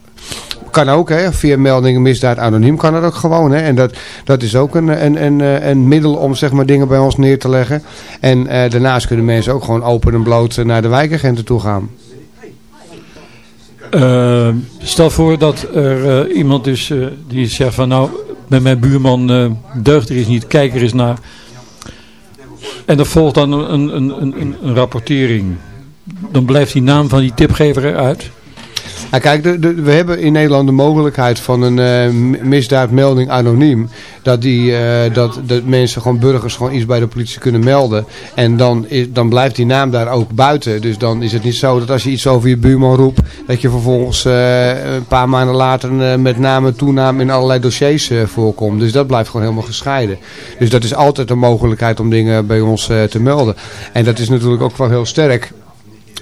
Kan ook, hè. via meldingen misdaad anoniem kan dat ook gewoon. Hè. En dat, dat is ook een, een, een, een middel om zeg maar, dingen bij ons neer te leggen. En uh, daarnaast kunnen mensen ook gewoon open en bloot naar de wijkagenten toe gaan. Uh, stel voor dat er uh, iemand is uh, die zegt van nou, met mijn buurman deugt er is niet, kijk er eens naar. En er volgt dan een, een, een, een rapportering. Dan blijft die naam van die tipgever eruit. Ja, kijk, we hebben in Nederland de mogelijkheid van een uh, misdaadmelding anoniem. Dat, die, uh, dat, dat mensen, gewoon burgers, gewoon iets bij de politie kunnen melden. En dan, is, dan blijft die naam daar ook buiten. Dus dan is het niet zo dat als je iets over je buurman roept, dat je vervolgens uh, een paar maanden later met naam en toenaam in allerlei dossiers voorkomt. Dus dat blijft gewoon helemaal gescheiden. Dus dat is altijd een mogelijkheid om dingen bij ons te melden. En dat is natuurlijk ook wel heel sterk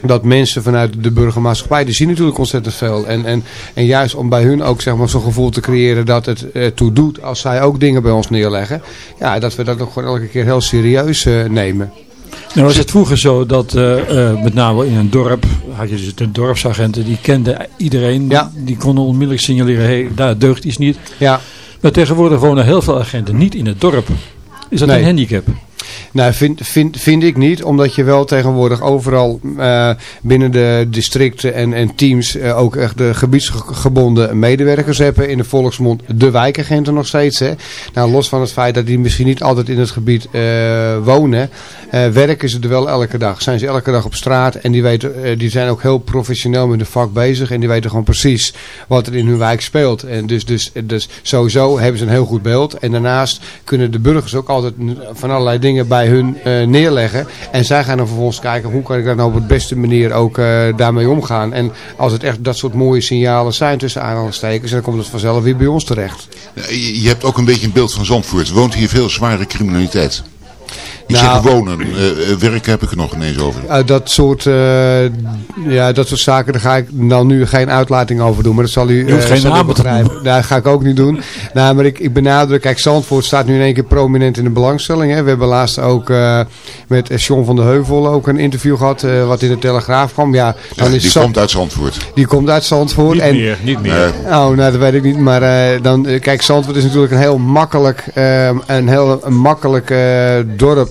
dat mensen vanuit de burgermaatschappij, die zien natuurlijk ontzettend veel. En, en, en juist om bij hun ook zeg maar, zo'n gevoel te creëren dat het uh, toe doet als zij ook dingen bij ons neerleggen. Ja, dat we dat ook gewoon elke keer heel serieus uh, nemen. Nou was het vroeger zo dat uh, met name in een dorp, had je dus de dorpsagenten, die kenden iedereen. Ja. Die konden onmiddellijk signaleren, hé, hey, daar deugt iets niet. Ja. Maar tegenwoordig wonen heel veel agenten niet in het dorp. Is dat Nee. een handicap? Nou, vind, vind, vind ik niet, omdat je wel tegenwoordig overal eh, binnen de districten en, en teams eh, ook echt de gebiedsgebonden medewerkers hebben. In de volksmond de wijkagenten nog steeds. Hè. Nou, los van het feit dat die misschien niet altijd in het gebied eh, wonen, werken ze er wel elke dag. Zijn ze elke dag op straat en die, weten, die zijn ook heel professioneel met hun vak bezig. En die weten gewoon precies wat er in hun wijk speelt. En dus, dus, dus sowieso hebben ze een heel goed beeld. En daarnaast kunnen de burgers ook altijd van allerlei dingen bij hun eh, neerleggen. En zij gaan dan vervolgens kijken hoe kan ik daar nou op de beste manier ook eh, daarmee omgaan. En als het echt dat soort mooie signalen zijn tussen aanhalingstekens, dan komt het vanzelf weer bij ons terecht. Je hebt ook een beetje een beeld van Zandvoort. Woont hier veel zware criminaliteit? Je Nou- zegt wonen, eh, eh, werken heb ik er nog ineens over. Uh, dat, soort, uh, ja, dat soort zaken, daar ga ik nou nu geen uitlating over doen. Maar dat zal u, Je hoeft uh, geen u te begrijpen. Nou, Dat ga ik ook niet doen. nou, maar ik, ik benadruk, kijk, Zandvoort staat nu in één keer prominent in de belangstelling. Hè. We hebben laatst ook uh, met John van der Heuvel ook een interview gehad, uh, wat in de Telegraaf kwam. Ja, dan Ja, is die Zand- komt uit Zandvoort. Die komt uit Zandvoort. Niet en, meer, niet meer. Oh, nou, dat weet ik niet. Maar eh, dan, eh, kijk, Zandvoort is natuurlijk een heel makkelijk, eh, een heel makkelijk eh, dorp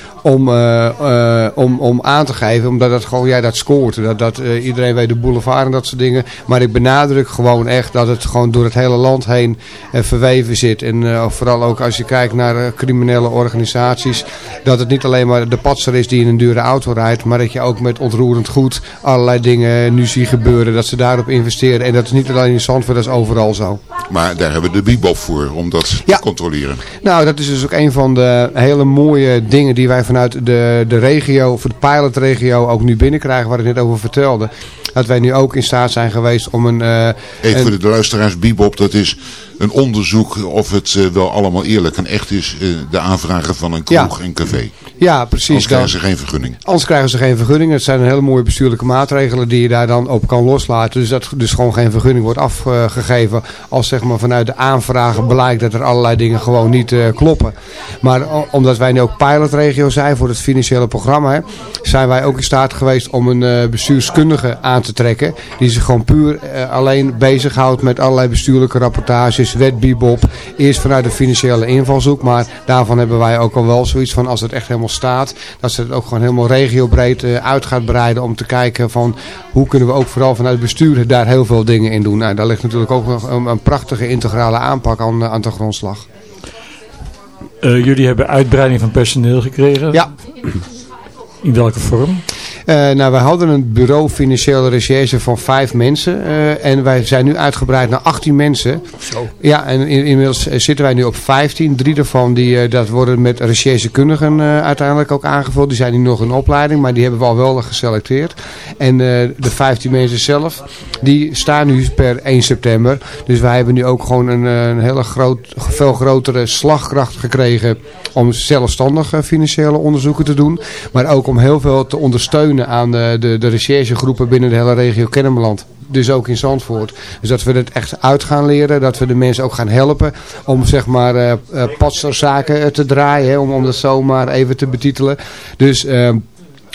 om, eh, eh, om, om aan te geven. Omdat het gewoon, ja, dat scoort. Dat, dat, eh, iedereen weet de boulevard en dat soort dingen. Maar ik benadruk gewoon echt dat het gewoon door het hele land heen verweven zit. En vooral ook als je kijkt naar criminele organisaties. Dat het niet alleen maar de patser is die in een dure auto rijdt. Maar dat je ook met ontroerend goed allerlei dingen nu ziet gebeuren. Dat ze daarop investeren. En dat is niet alleen in Zandvoort, dat is overal zo. Maar daar hebben we de bibop voor om dat te controleren. Nou, dat is dus ook een van de hele mooie dingen die wij vanuit de, de regio, of de pilotregio, ook nu binnenkrijgen, waar ik net over vertelde. Dat wij nu ook in staat zijn geweest om een... eh, Even een- voor de luisteraars, bibop, dat is een onderzoek of het eh, wel allemaal eerlijk en echt is. eh, de aanvragen van een kroeg en café. Ja, precies. Anders krijgen ze geen vergunning. Anders krijgen ze geen vergunning. Het zijn hele mooie bestuurlijke maatregelen die je daar dan op kan loslaten. Dus dat dus gewoon geen vergunning wordt afgegeven als zeg maar vanuit de aanvragen blijkt dat er allerlei dingen gewoon niet eh, kloppen. Maar omdat wij nu ook pilotregio zijn voor het financiële programma, hè, zijn wij ook in staat geweest om een bestuurskundige aan te trekken. Die zich gewoon puur eh, alleen bezighoudt met allerlei bestuurlijke rapportages, wet bibop. Eerst vanuit de financiële invalshoek, maar daarvan hebben wij ook al wel zoiets van als het echt helemaal staat, dat ze het ook gewoon helemaal regiobreed eh, uit gaat breiden om te kijken van hoe kunnen we ook vooral vanuit het bestuur daar heel veel dingen in doen. Nou, daar ligt natuurlijk ook nog een, een prachtige integrale aanpak aan, aan de grondslag. Eh, jullie hebben uitbreiding van personeel gekregen. Ja. In welke vorm? Eh, nou, wij hadden een bureau financiële recherche van vijf mensen. eh, en wij zijn nu uitgebreid naar 18 mensen. Zo. Ja, en in- inmiddels eh, zitten wij nu op 15. Drie daarvan die, dat worden met recherchekundigen uiteindelijk ook aangevuld. Die zijn nu nog in opleiding, maar die hebben we al wel geselecteerd. En de 15 mensen zelf, die staan nu per 1 september. Dus wij hebben nu ook gewoon een, een hele groot, veel grotere slagkracht gekregen om zelfstandig financiële onderzoeken te doen. Maar ook om heel veel te ondersteunen aan de, de, de recherchegroepen binnen de hele regio Kennemerland. Dus ook in Zandvoort. Dus dat we het echt uit gaan leren. Dat we de mensen ook gaan helpen om zeg maar patserzaken eh, te draaien. Om, om dat zomaar even te betitelen. Dus... ehm,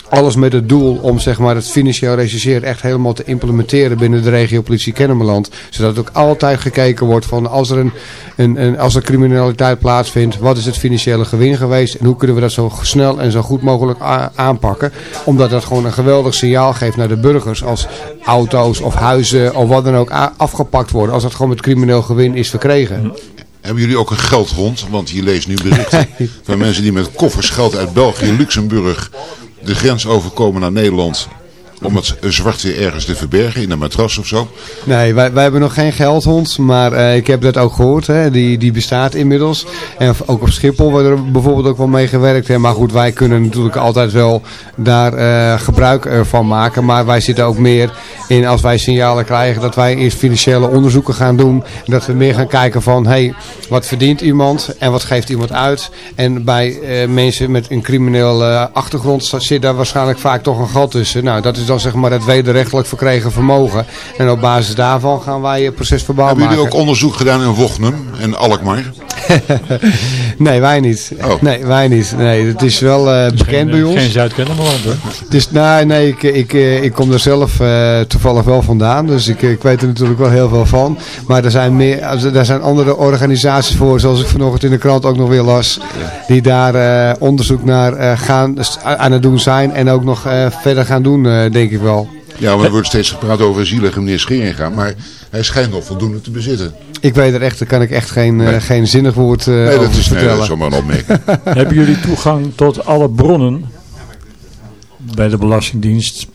alles met het doel om zeg maar, het financieel rechercheren echt helemaal te implementeren binnen de regio politie Kennemerland. Zodat ook altijd gekeken wordt van als er, een, een, een, als er criminaliteit plaatsvindt, wat is het financiële gewin geweest en hoe kunnen we dat zo snel en zo goed mogelijk aanpakken. Omdat dat gewoon een geweldig signaal geeft naar de burgers als auto's of huizen of wat dan ook afgepakt worden. Als dat gewoon met crimineel gewin is verkregen. Hebben jullie ook een geldhond? Want je leest nu berichten van mensen die met koffers geld uit België, Luxemburg de grens overkomen naar Nederland. Om het zwart weer ergens te verbergen in een matras of zo. Nee, wij, wij hebben nog geen geldhond, maar eh, ik heb dat ook gehoord. Hè. Die, die bestaat inmiddels. En ook op Schiphol wordt er bijvoorbeeld ook wel mee gewerkt. Maar goed, wij kunnen natuurlijk altijd wel daar eh, gebruik eh, van maken. Maar wij zitten ook meer in als wij signalen krijgen dat wij eerst financiële onderzoeken gaan doen. En dat we meer gaan kijken van, hé, hey, wat verdient iemand en wat geeft iemand uit. En bij eh, mensen met een crimineel eh, achtergrond zit daar waarschijnlijk vaak toch een gat tussen. Nou, dat is dan zeg maar het wederrechtelijk verkregen vermogen. En op basis daarvan gaan wij het proces verbaal Hebben maken. jullie ook onderzoek gedaan in Wochnum en Alkmaar? nee, wij niet. Nee, wij niet. Nee, het is wel eh, bekend bij ons. Geen Zuid-Kennemerland hoor. Het is, nou, nee, ik, ik, eh, ik kom er zelf eh, toevallig wel vandaan. Dus ik, ik weet er natuurlijk wel heel veel van. Maar er zijn, meer, er zijn andere organisaties voor, zoals ik vanochtend in de krant ook nog weer las. Die daar eh, onderzoek naar eh, gaan, aan het doen zijn. En ook nog eh, verder gaan doen, eh, denk ik wel. Ja, maar er wordt steeds gepraat over een zielige meneer Scheringa. Maar hij schijnt nog voldoende te bezitten. Ik weet er echt, daar kan ik echt geen, eh, geen zinnig woord eh Nee, dat over is, nee, vertellen. dat is zomaar een opmerking. Hebben jullie toegang tot alle bronnen bij de Belastingdienst?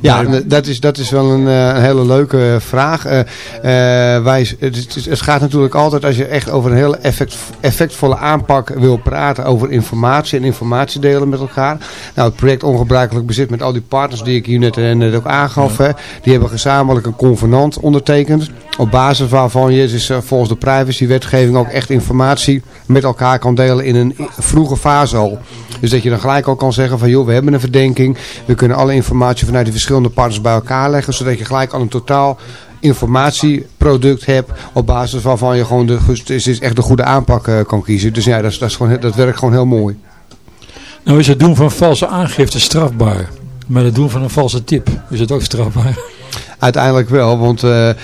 Ja, dat is, dat is wel een, eh, een hele leuke vraag. Eh, eh, wij, het, het gaat natuurlijk altijd als je echt over een hele effect, effectvolle aanpak wil praten over informatie en informatie delen met elkaar. Nou, het project Ongebruikelijk Bezit met al die partners die ik hier net, eh, net ook aangaf, hè, die hebben gezamenlijk een convenant ondertekend. Op basis waarvan je dus, eh, volgens de privacywetgeving ook echt informatie met elkaar kan delen in een vroege fase al. Dus dat je dan gelijk al kan zeggen van joh, we hebben een verdenking. We kunnen alle informatie vanuit de verschillende partners bij elkaar leggen. Zodat je gelijk al een totaal informatieproduct hebt. Op basis waarvan je gewoon de, is echt de goede aanpak eh, kan kiezen. Dus ja, dat, is, dat, is gewoon, dat werkt gewoon heel mooi. Nou is het doen van valse aangifte strafbaar. Maar het doen van een valse tip is het ook strafbaar. Uiteindelijk wel, want eh, eh,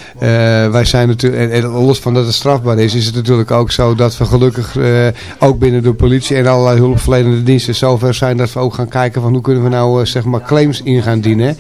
wij zijn natuurlijk, en, los van dat het strafbaar is, is het natuurlijk ook zo dat we gelukkig eh, ook binnen de politie en allerlei hulpverlenende diensten zover zijn dat we ook gaan kijken van hoe kunnen we nou zeg maar claims in gaan dienen.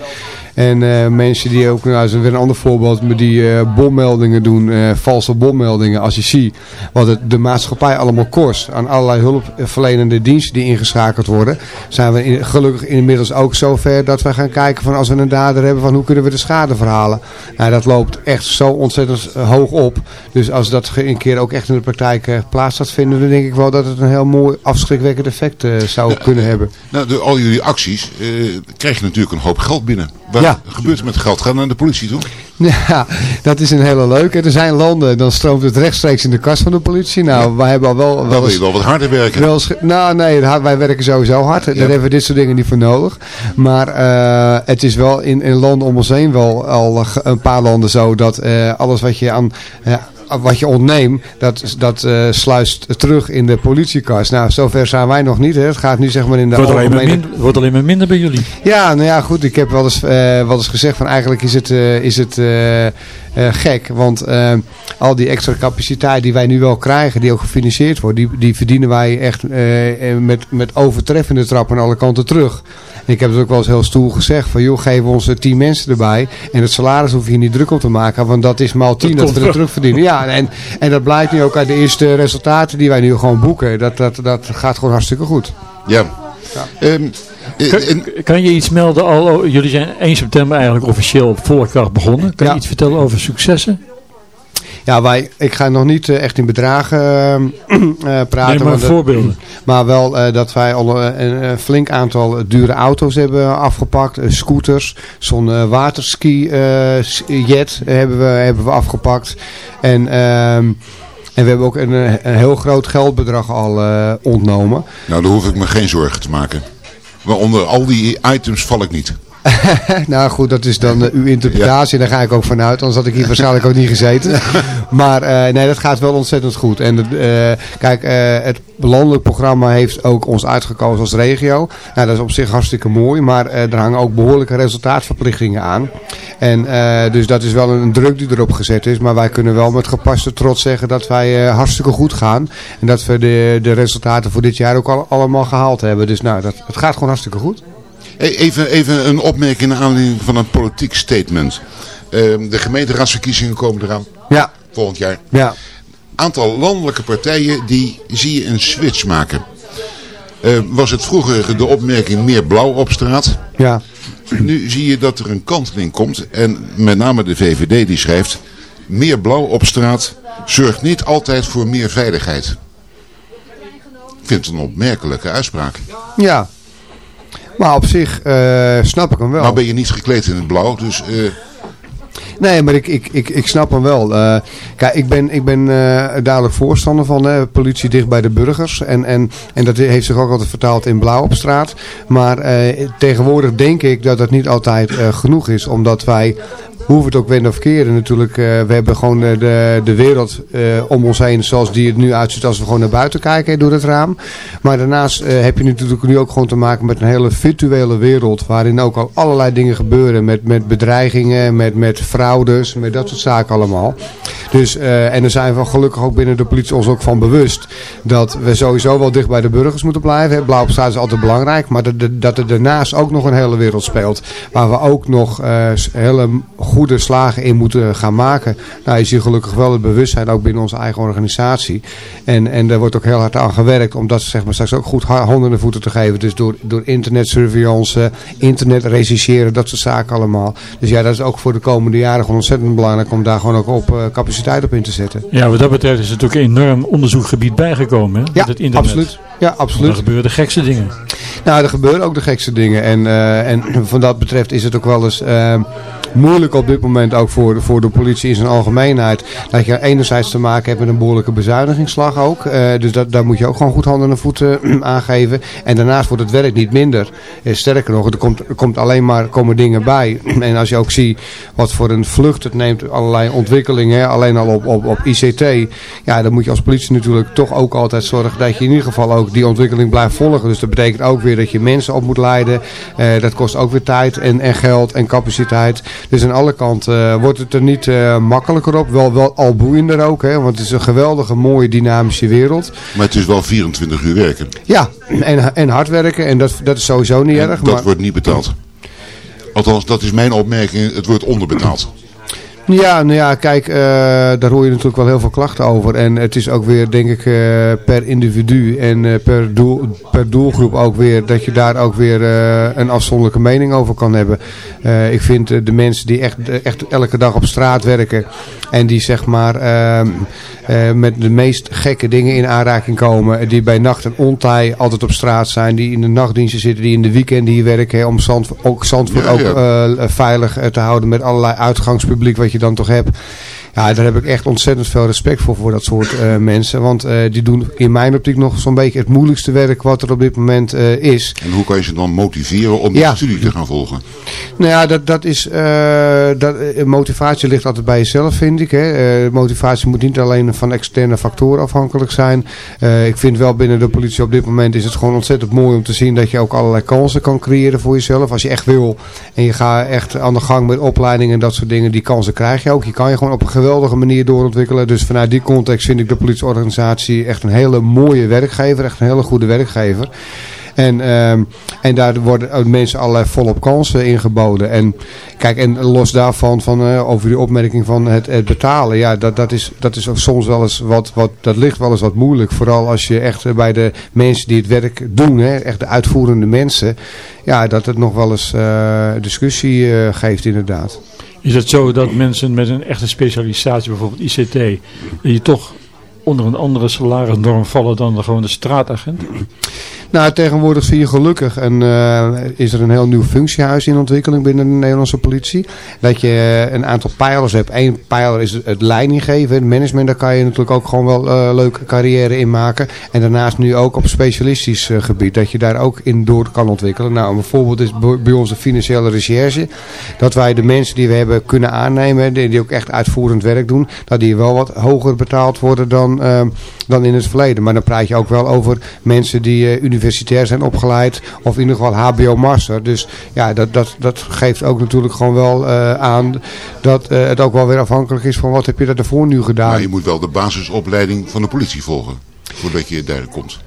En eh, mensen die ook, nou dat is weer een ander voorbeeld, maar die eh, bommeldingen doen, eh, valse bommeldingen. Als je ziet wat het de maatschappij allemaal kost aan allerlei hulpverlenende diensten die ingeschakeld worden, zijn we in- gelukkig inmiddels ook zover dat we gaan kijken van als we een dader hebben van hoe kunnen we de schade verhalen. Nou, dat loopt echt zo ontzettend hoog op. Dus als dat een keer ook echt in de praktijk plaats gaat vinden, dan denk ik wel dat het een heel mooi afschrikwekkend effect zou kunnen hebben. Nou, door al jullie acties krijg je natuurlijk een hoop geld binnen. Wat Ja. gebeurt er met geld? Ga naar de politie toe? Ja, dat is een hele leuke. Er zijn landen, dan stroomt het rechtstreeks in de kas van de politie. Nou, wij hebben al wel... Dan wel wil je wel wat harder werken. Wel nou, nee, wij werken sowieso hard. Daar hebben we dit soort dingen niet voor nodig. Maar eh, het is wel in, in landen om ons heen wel al een paar landen zo dat eh, alles wat je aan... eh, wat je ontneemt, dat, dat eh, sluist terug in de politiekast. Nou, zover zijn wij nog niet. Hè. Het gaat nu zeg maar in de wordt, alleen maar algemene... minder, wordt alleen maar minder bij jullie. Ja, nou ja, goed. Ik heb wel eens, eh, wel eens gezegd van eigenlijk is het, eh, is het gek. Want al die extra capaciteit die wij nu wel krijgen, die ook gefinancierd wordt, die, die verdienen wij echt met, met overtreffende trappen aan alle kanten terug. En ik heb het ook wel eens heel stoel gezegd van joh, geef ons tien mensen erbij. En het salaris hoef je niet druk op te maken, want dat is maal tien dat, komt we het terug. terugverdienen. Ja, en, en dat blijkt nu ook uit de eerste resultaten die wij nu gewoon boeken. Dat, dat, dat gaat gewoon hartstikke goed. Ja. Ehm, eh, Kan, je iets melden? Al, jullie zijn 1 september eigenlijk officieel op volle kracht begonnen. Kan Ja. je iets vertellen over successen? Ja, wij, ik ga nog niet eh, echt in bedragen eh, eh, praten. Neem maar want dat- voorbeelden. maar wel eh, dat wij al een, een flink aantal dure auto's hebben afgepakt. scooters, zo'n eh, waterski eh, s- jet hebben we, hebben we afgepakt. En, ehm, en we hebben ook een, een heel groot geldbedrag al eh, ontnomen. nou, daar hoef ik me geen zorgen te maken. Maar onder al die items val ik niet. nou goed, dat is dan eh, uw interpretatie. Daar ga ik ook vanuit. Anders had ik hier waarschijnlijk ook niet gezeten. Maar eh, nee, dat gaat wel ontzettend goed. En eh, kijk, het landelijk programma heeft ook ons uitgekozen als regio. Nou, dat is op zich hartstikke mooi. Maar er hangen ook behoorlijke resultaatverplichtingen aan. En dus dat is wel een druk die erop gezet is. Maar wij kunnen wel met gepaste trots zeggen dat wij hartstikke goed gaan. En dat we de, de resultaten voor dit jaar ook al, allemaal gehaald hebben. Dus nou, dat, het gaat gewoon hartstikke goed. Even, even een opmerking naar aanleiding van een politiek statement. Ehm, de gemeenteraadsverkiezingen komen eraan. Ja. Volgend jaar. Ja. Aantal landelijke partijen die zie je een switch maken. Eh, was het vroeger de opmerking meer blauw op straat? Ja. Nu zie je dat er een kanteling komt. En met name de VVD die schrijft... Meer blauw op straat zorgt niet altijd voor meer veiligheid. Ik vind het een opmerkelijke uitspraak. Ja. Maar op zich eh, snap ik hem wel. Nou ben je niet gekleed in het blauw, dus... eh, Nee, maar ik, ik, ik, ik snap hem wel. Eh, kijk, ik ben, ik ben eh duidelijk voorstander van politie dicht bij de burgers. En, en, en dat heeft zich ook altijd vertaald in blauw op straat. Maar tegenwoordig denk ik dat dat niet altijd genoeg is. Omdat wij, hoe het ook wenden of keren natuurlijk. eh, we hebben gewoon eh, de, de wereld eh, om ons heen zoals die het nu uitziet als we gewoon naar buiten kijken door het raam. Maar daarnaast heb je natuurlijk nu ook gewoon te maken met een hele virtuele wereld. Waarin ook al allerlei dingen gebeuren. Met, met bedreigingen, met, met fraudes, met dat soort zaken allemaal. Dus, en daar zijn we gelukkig ook binnen de politie ons ook van bewust. Dat we sowieso wel dicht bij de burgers moeten blijven. Blauw op straat is altijd belangrijk. Maar dat, dat- er daarnaast ook nog een hele wereld speelt. Waar we ook nog hele goede slagen in moeten gaan maken. Nou, je ziet gelukkig wel het bewustzijn ook binnen onze eigen organisatie. En, en daar wordt ook heel hard aan gewerkt. Om dat zeg maar, straks ook goed ha- handen en voeten te geven. Dus door, door internetsurveillance, internet rechercheren, dat soort zaken allemaal. Dus ja, dat is ook voor de komende jaren gewoon ontzettend belangrijk. Om daar gewoon ook op eh, capaciteit op in te zetten. Ja, wat dat betreft is er natuurlijk een enorm onderzoekgebied bijgekomen. Hè, Ja, met het internet. absoluut. Ja, absoluut. Er gebeuren de gekste dingen. Nou, er gebeuren ook de gekste dingen. En, eh, en van dat betreft is het ook wel eens eh, moeilijk op dit moment ook voor, voor de politie in zijn algemeenheid. Dat je enerzijds te maken hebt met een behoorlijke bezuinigingsslag ook. Eh, dus dat, daar moet je ook gewoon goed handen en voeten aangeven. En daarnaast wordt het werk niet minder. Eh, sterker nog, er komt, komt alleen maar komen dingen bij. en als je ook ziet wat voor een vlucht het neemt, allerlei ontwikkelingen, alleen al op, op, op ICT. Ja, dan moet je als politie natuurlijk toch ook altijd zorgen dat je in ieder geval ook die ontwikkeling blijft volgen. Dus dat betekent ook weer dat je mensen op moet leiden. Eh, dat kost ook weer tijd en, en geld en capaciteit. Dus aan alle kanten eh, wordt het er niet eh, makkelijker op. Wel, wel al boeiender ook, hè, want het is een geweldige, mooie, dynamische wereld. Maar het is wel 24 uur werken. Ja, en, en hard werken en dat, dat is sowieso niet erg. Dat maar... wordt niet betaald. Althans, dat is mijn opmerking. Het wordt onderbetaald. Ja, nou ja, kijk, eh, daar hoor je natuurlijk wel heel veel klachten over. En het is ook weer, denk ik, eh, per individu en eh, per, doel, per doelgroep ook weer, dat je daar ook weer een afzonderlijke mening over kan hebben. Ik vind de mensen die echt, echt elke dag op straat werken en die zeg maar ehm, eh, met de meest gekke dingen in aanraking komen, die bij nacht en ontij altijd op straat zijn, die in de nachtdiensten zitten, die in de weekenden hier werken, hè, om Zandvoort, ook, Zandvoort Ja, ook ja. veilig te houden met allerlei uitgangspubliek wat je dan toch hebt. Ja, daar heb ik echt ontzettend veel respect voor, voor dat soort eh, mensen. Want eh, die doen in mijn optiek nog zo'n beetje het moeilijkste werk wat er op dit moment eh, is. En hoe kan je ze dan motiveren om Ja. de studie te gaan volgen? Nou ja, dat, dat is, dat, motivatie ligt altijd bij jezelf, vind ik. Hè. Motivatie moet niet alleen van externe factoren afhankelijk zijn. Ik vind wel binnen de politie op dit moment is het gewoon ontzettend mooi om te zien dat je ook allerlei kansen kan creëren voor jezelf. Als je echt wil en je gaat echt aan de gang met opleidingen en dat soort dingen, die kansen krijg je ook. Je kan je gewoon op een geweldige manier doorontwikkelen. Dus vanuit die context vind ik de politieorganisatie echt een hele mooie werkgever, echt een hele goede werkgever. En, ehm, en daar worden mensen allerlei volop kansen ingeboden. En kijk, en los daarvan, van, eh, over die opmerking van het, het betalen. Ja, dat, dat, is, dat is soms wel eens wat, wat, dat ligt wel eens wat moeilijk. Vooral als je echt bij de mensen die het werk doen, hè, echt de uitvoerende mensen. Ja, dat het nog wel eens eh, discussie eh, geeft inderdaad. Is het zo dat mensen met een echte specialisatie, bijvoorbeeld ICT, die toch onder een andere salarisnorm vallen dan de gewone straatagent? Nou, tegenwoordig zie je gelukkig en eh, is er een heel nieuw functiehuis in ontwikkeling binnen de Nederlandse politie. Dat je eh, een aantal pijlers hebt. Eén pijler is het, het leiding geven, het management. Daar kan je natuurlijk ook gewoon wel eh, leuke carrière in maken. En daarnaast nu ook op specialistisch gebied. Dat je daar ook in door kan ontwikkelen. Nou, een voorbeeld is bij de financiële recherche. Dat wij de mensen die we hebben kunnen aannemen, die, ook echt uitvoerend werk doen. Dat die wel wat hoger betaald worden dan, dan in het verleden. Maar dan praat je ook wel over mensen die eh, universitair zijn opgeleid. Of in ieder geval hbo-master. Dus ja, dat, dat, dat geeft ook natuurlijk gewoon wel eh, aan dat eh, het ook wel weer afhankelijk is van wat heb je daarvoor nu gedaan. Maar je moet wel de basisopleiding van de politie volgen. Voordat je daar komt.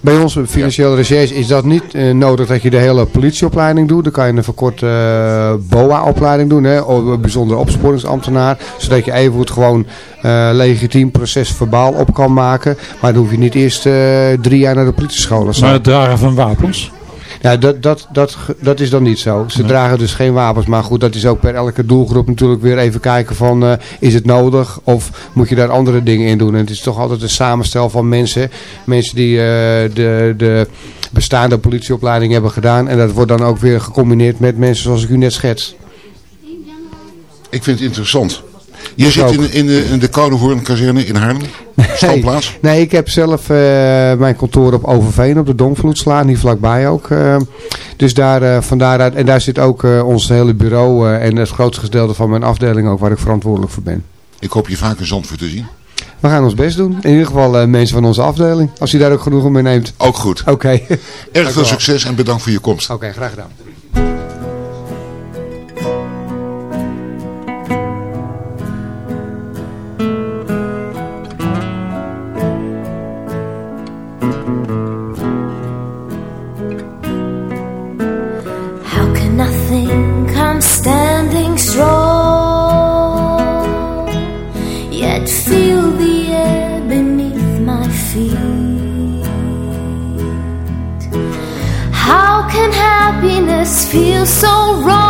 Bij ons bij financiële recherche is dat niet eh, nodig dat je de hele politieopleiding doet. Dan kan je een verkorte eh, BOA-opleiding doen, hè, of een bijzondere opsporingsambtenaar. Zodat je even goed gewoon eh, legitiem proces verbaal op kan maken. Maar dan hoef je niet eerst eh, drie jaar naar de politieschool. Maar het dragen van wapens? Ja, dat, dat, dat, dat is dan niet zo. Ze dragen dus geen wapens. Maar goed, dat is ook per elke doelgroep natuurlijk weer even kijken van... eh, is het nodig of moet je daar andere dingen in doen? En het is toch altijd een samenstel van mensen. Mensen die eh, de, de bestaande politieopleiding hebben gedaan. En dat wordt dan ook weer gecombineerd met mensen zoals ik u net schets. Ik vind het interessant. Je zit ook. in, in de, in de Koudehoorn kazerne in Haarlem. Standplaats. Nee, ik heb zelf eh, mijn kantoor op Overveen op de Domvloedslaan, hier vlakbij ook. eh. Dus daar, eh, van daaruit, en daar zit ook ons hele bureau en het grootste gedeelte van mijn afdeling ook waar ik verantwoordelijk voor ben. Ik hoop je vaker Zandvoort te zien. We gaan ons best doen. In ieder geval mensen van onze afdeling. Als u daar ook genoeg mee neemt. Ook goed. Oké. Erg Dank u veel succes en bedankt voor je komst. Oké, graag gedaan. So wrong?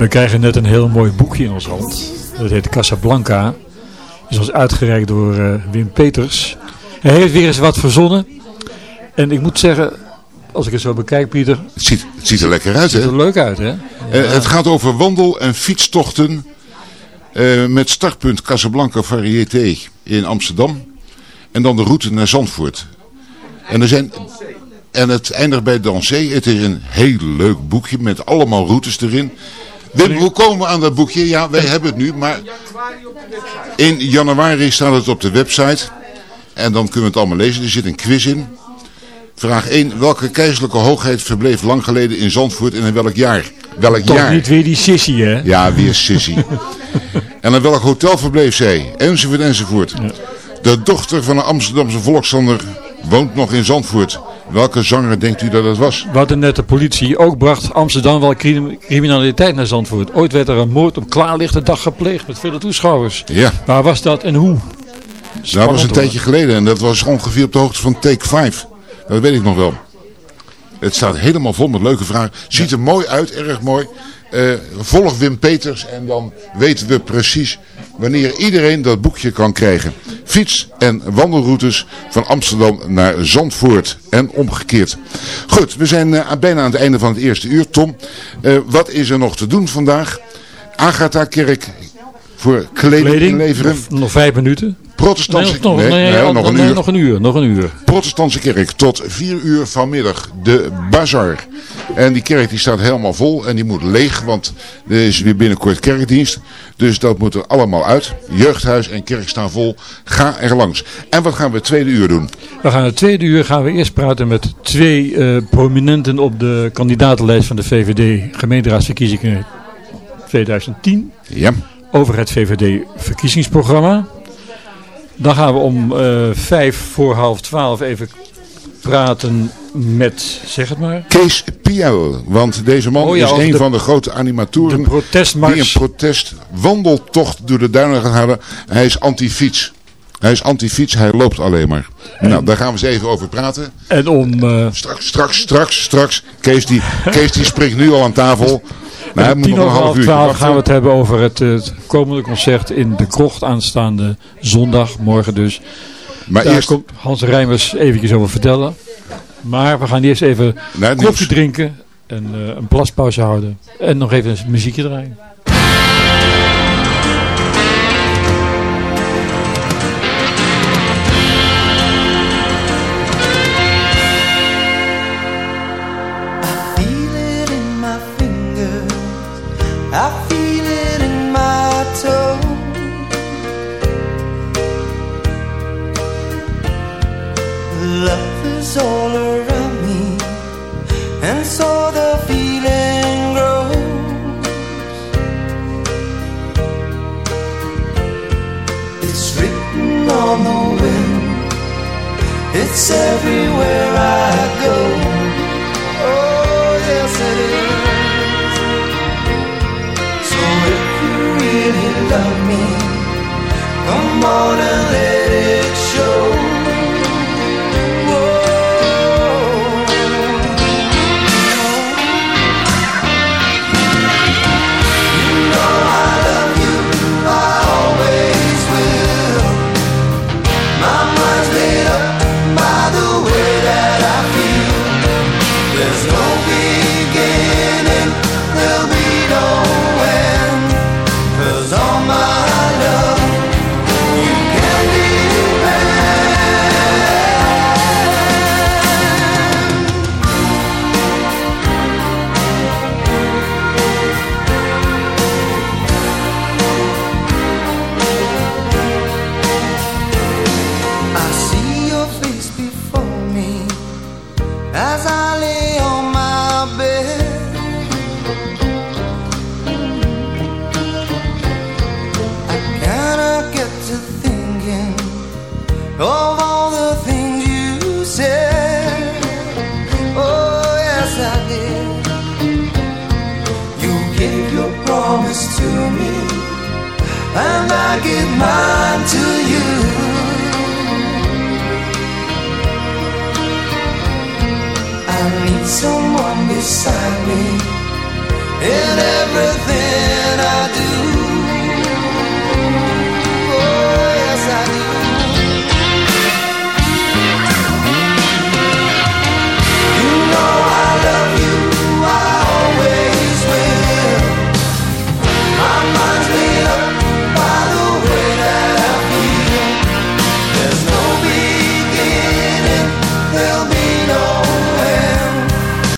We krijgen net een heel mooi boekje in ons hand. Dat heet Casablanca. Is ons uitgereikt door eh, Wim Peters. Hij heeft weer eens wat verzonnen. En ik moet zeggen, als ik het zo bekijk, Pieter. Het ziet, het ziet er lekker uit, hè? Het ziet er leuk uit, hè? Eh, het gaat over wandel- en fietstochten eh, met startpunt Casablanca Variété in Amsterdam. En dan de route naar Zandvoort. En, er zijn, en het eindigt bij Dansé. Het is een heel leuk boekje met allemaal routes erin. Wim, hoe komen we aan dat boekje? Ja, wij hebben het nu, maar in januari staat het op de website. En dan kunnen we het allemaal lezen. Er zit een quiz in. Vraag 1. Welke keizerlijke hoogheid verbleef lang geleden in Zandvoort en in welk jaar? Welk Toch jaar? niet weer die sissy, hè? Ja, weer Sissy. en in welk hotel verbleef zij? Enzovoort, enzovoort. De dochter van een Amsterdamse volkszanger woont nog in Zandvoort. Welke zanger denkt u dat het was? We hadden net de politie. Ook bracht Amsterdam wel crim- criminaliteit naar Zandvoort. Ooit werd er een moord op klaarlichte dag gepleegd met vele toeschouwers. Ja. Waar was dat en hoe? Dat was een hoor. tijdje geleden en dat was ongeveer op de hoogte van Take 5. Dat weet ik nog wel. Het staat helemaal vol met leuke vragen. Ziet er mooi uit, erg mooi. Eh, volg Wim Peters en dan weten we precies wanneer iedereen dat boekje kan krijgen. Fiets- en wandelroutes van Amsterdam naar Zandvoort en omgekeerd. Goed, we zijn eh, bijna aan het einde van het eerste uur. Tom, eh, wat is er nog te doen vandaag? Agatha Kerk voor kleding, Kleding, inleveren. nog, vijf minuten. Protestantse, Nee, nog, nee, nee, nee, nog, een uur. nog een uur. Nog een uur. Protestantse kerk tot 4 uur vanmiddag de bazar. En die kerk die staat helemaal vol en die moet leeg, want er is weer binnenkort kerkdienst. Dus dat moet er allemaal uit. Jeugdhuis en kerk staan vol. Ga er langs. En wat gaan we het tweede uur doen? We gaan het tweede uur gaan we eerst praten met twee eh, prominenten op de kandidatenlijst van de VVD gemeenteraadsverkiezingen 2010. Ja. Over het VVD verkiezingsprogramma. Dan gaan we om eh, vijf voor half twaalf even praten met, zeg het maar. Kees Piel, want deze man Oh ja, is een de- van de grote animatoren de protestmars. die een protestwandeltocht door de duinen gaan houden. Hij is anti-fiets. Hij is anti-fiets, hij loopt alleen maar. Nou, daar gaan we eens even over praten. En om... eh, Straks, straks, straks, straks. Kees die, Kees die springt nu al aan tafel. Nou, hij om tien over half twaalf gaan we het hebben over het, eh, het komende concert in de krocht aanstaande zondag, morgen dus. Maar Daar eerst- komt Hans Rijmers eventjes over vertellen. Maar we gaan eerst even het koffie drinken en eh, een plaspauze houden. En nog even een muziekje draaien. It's everywhere I go.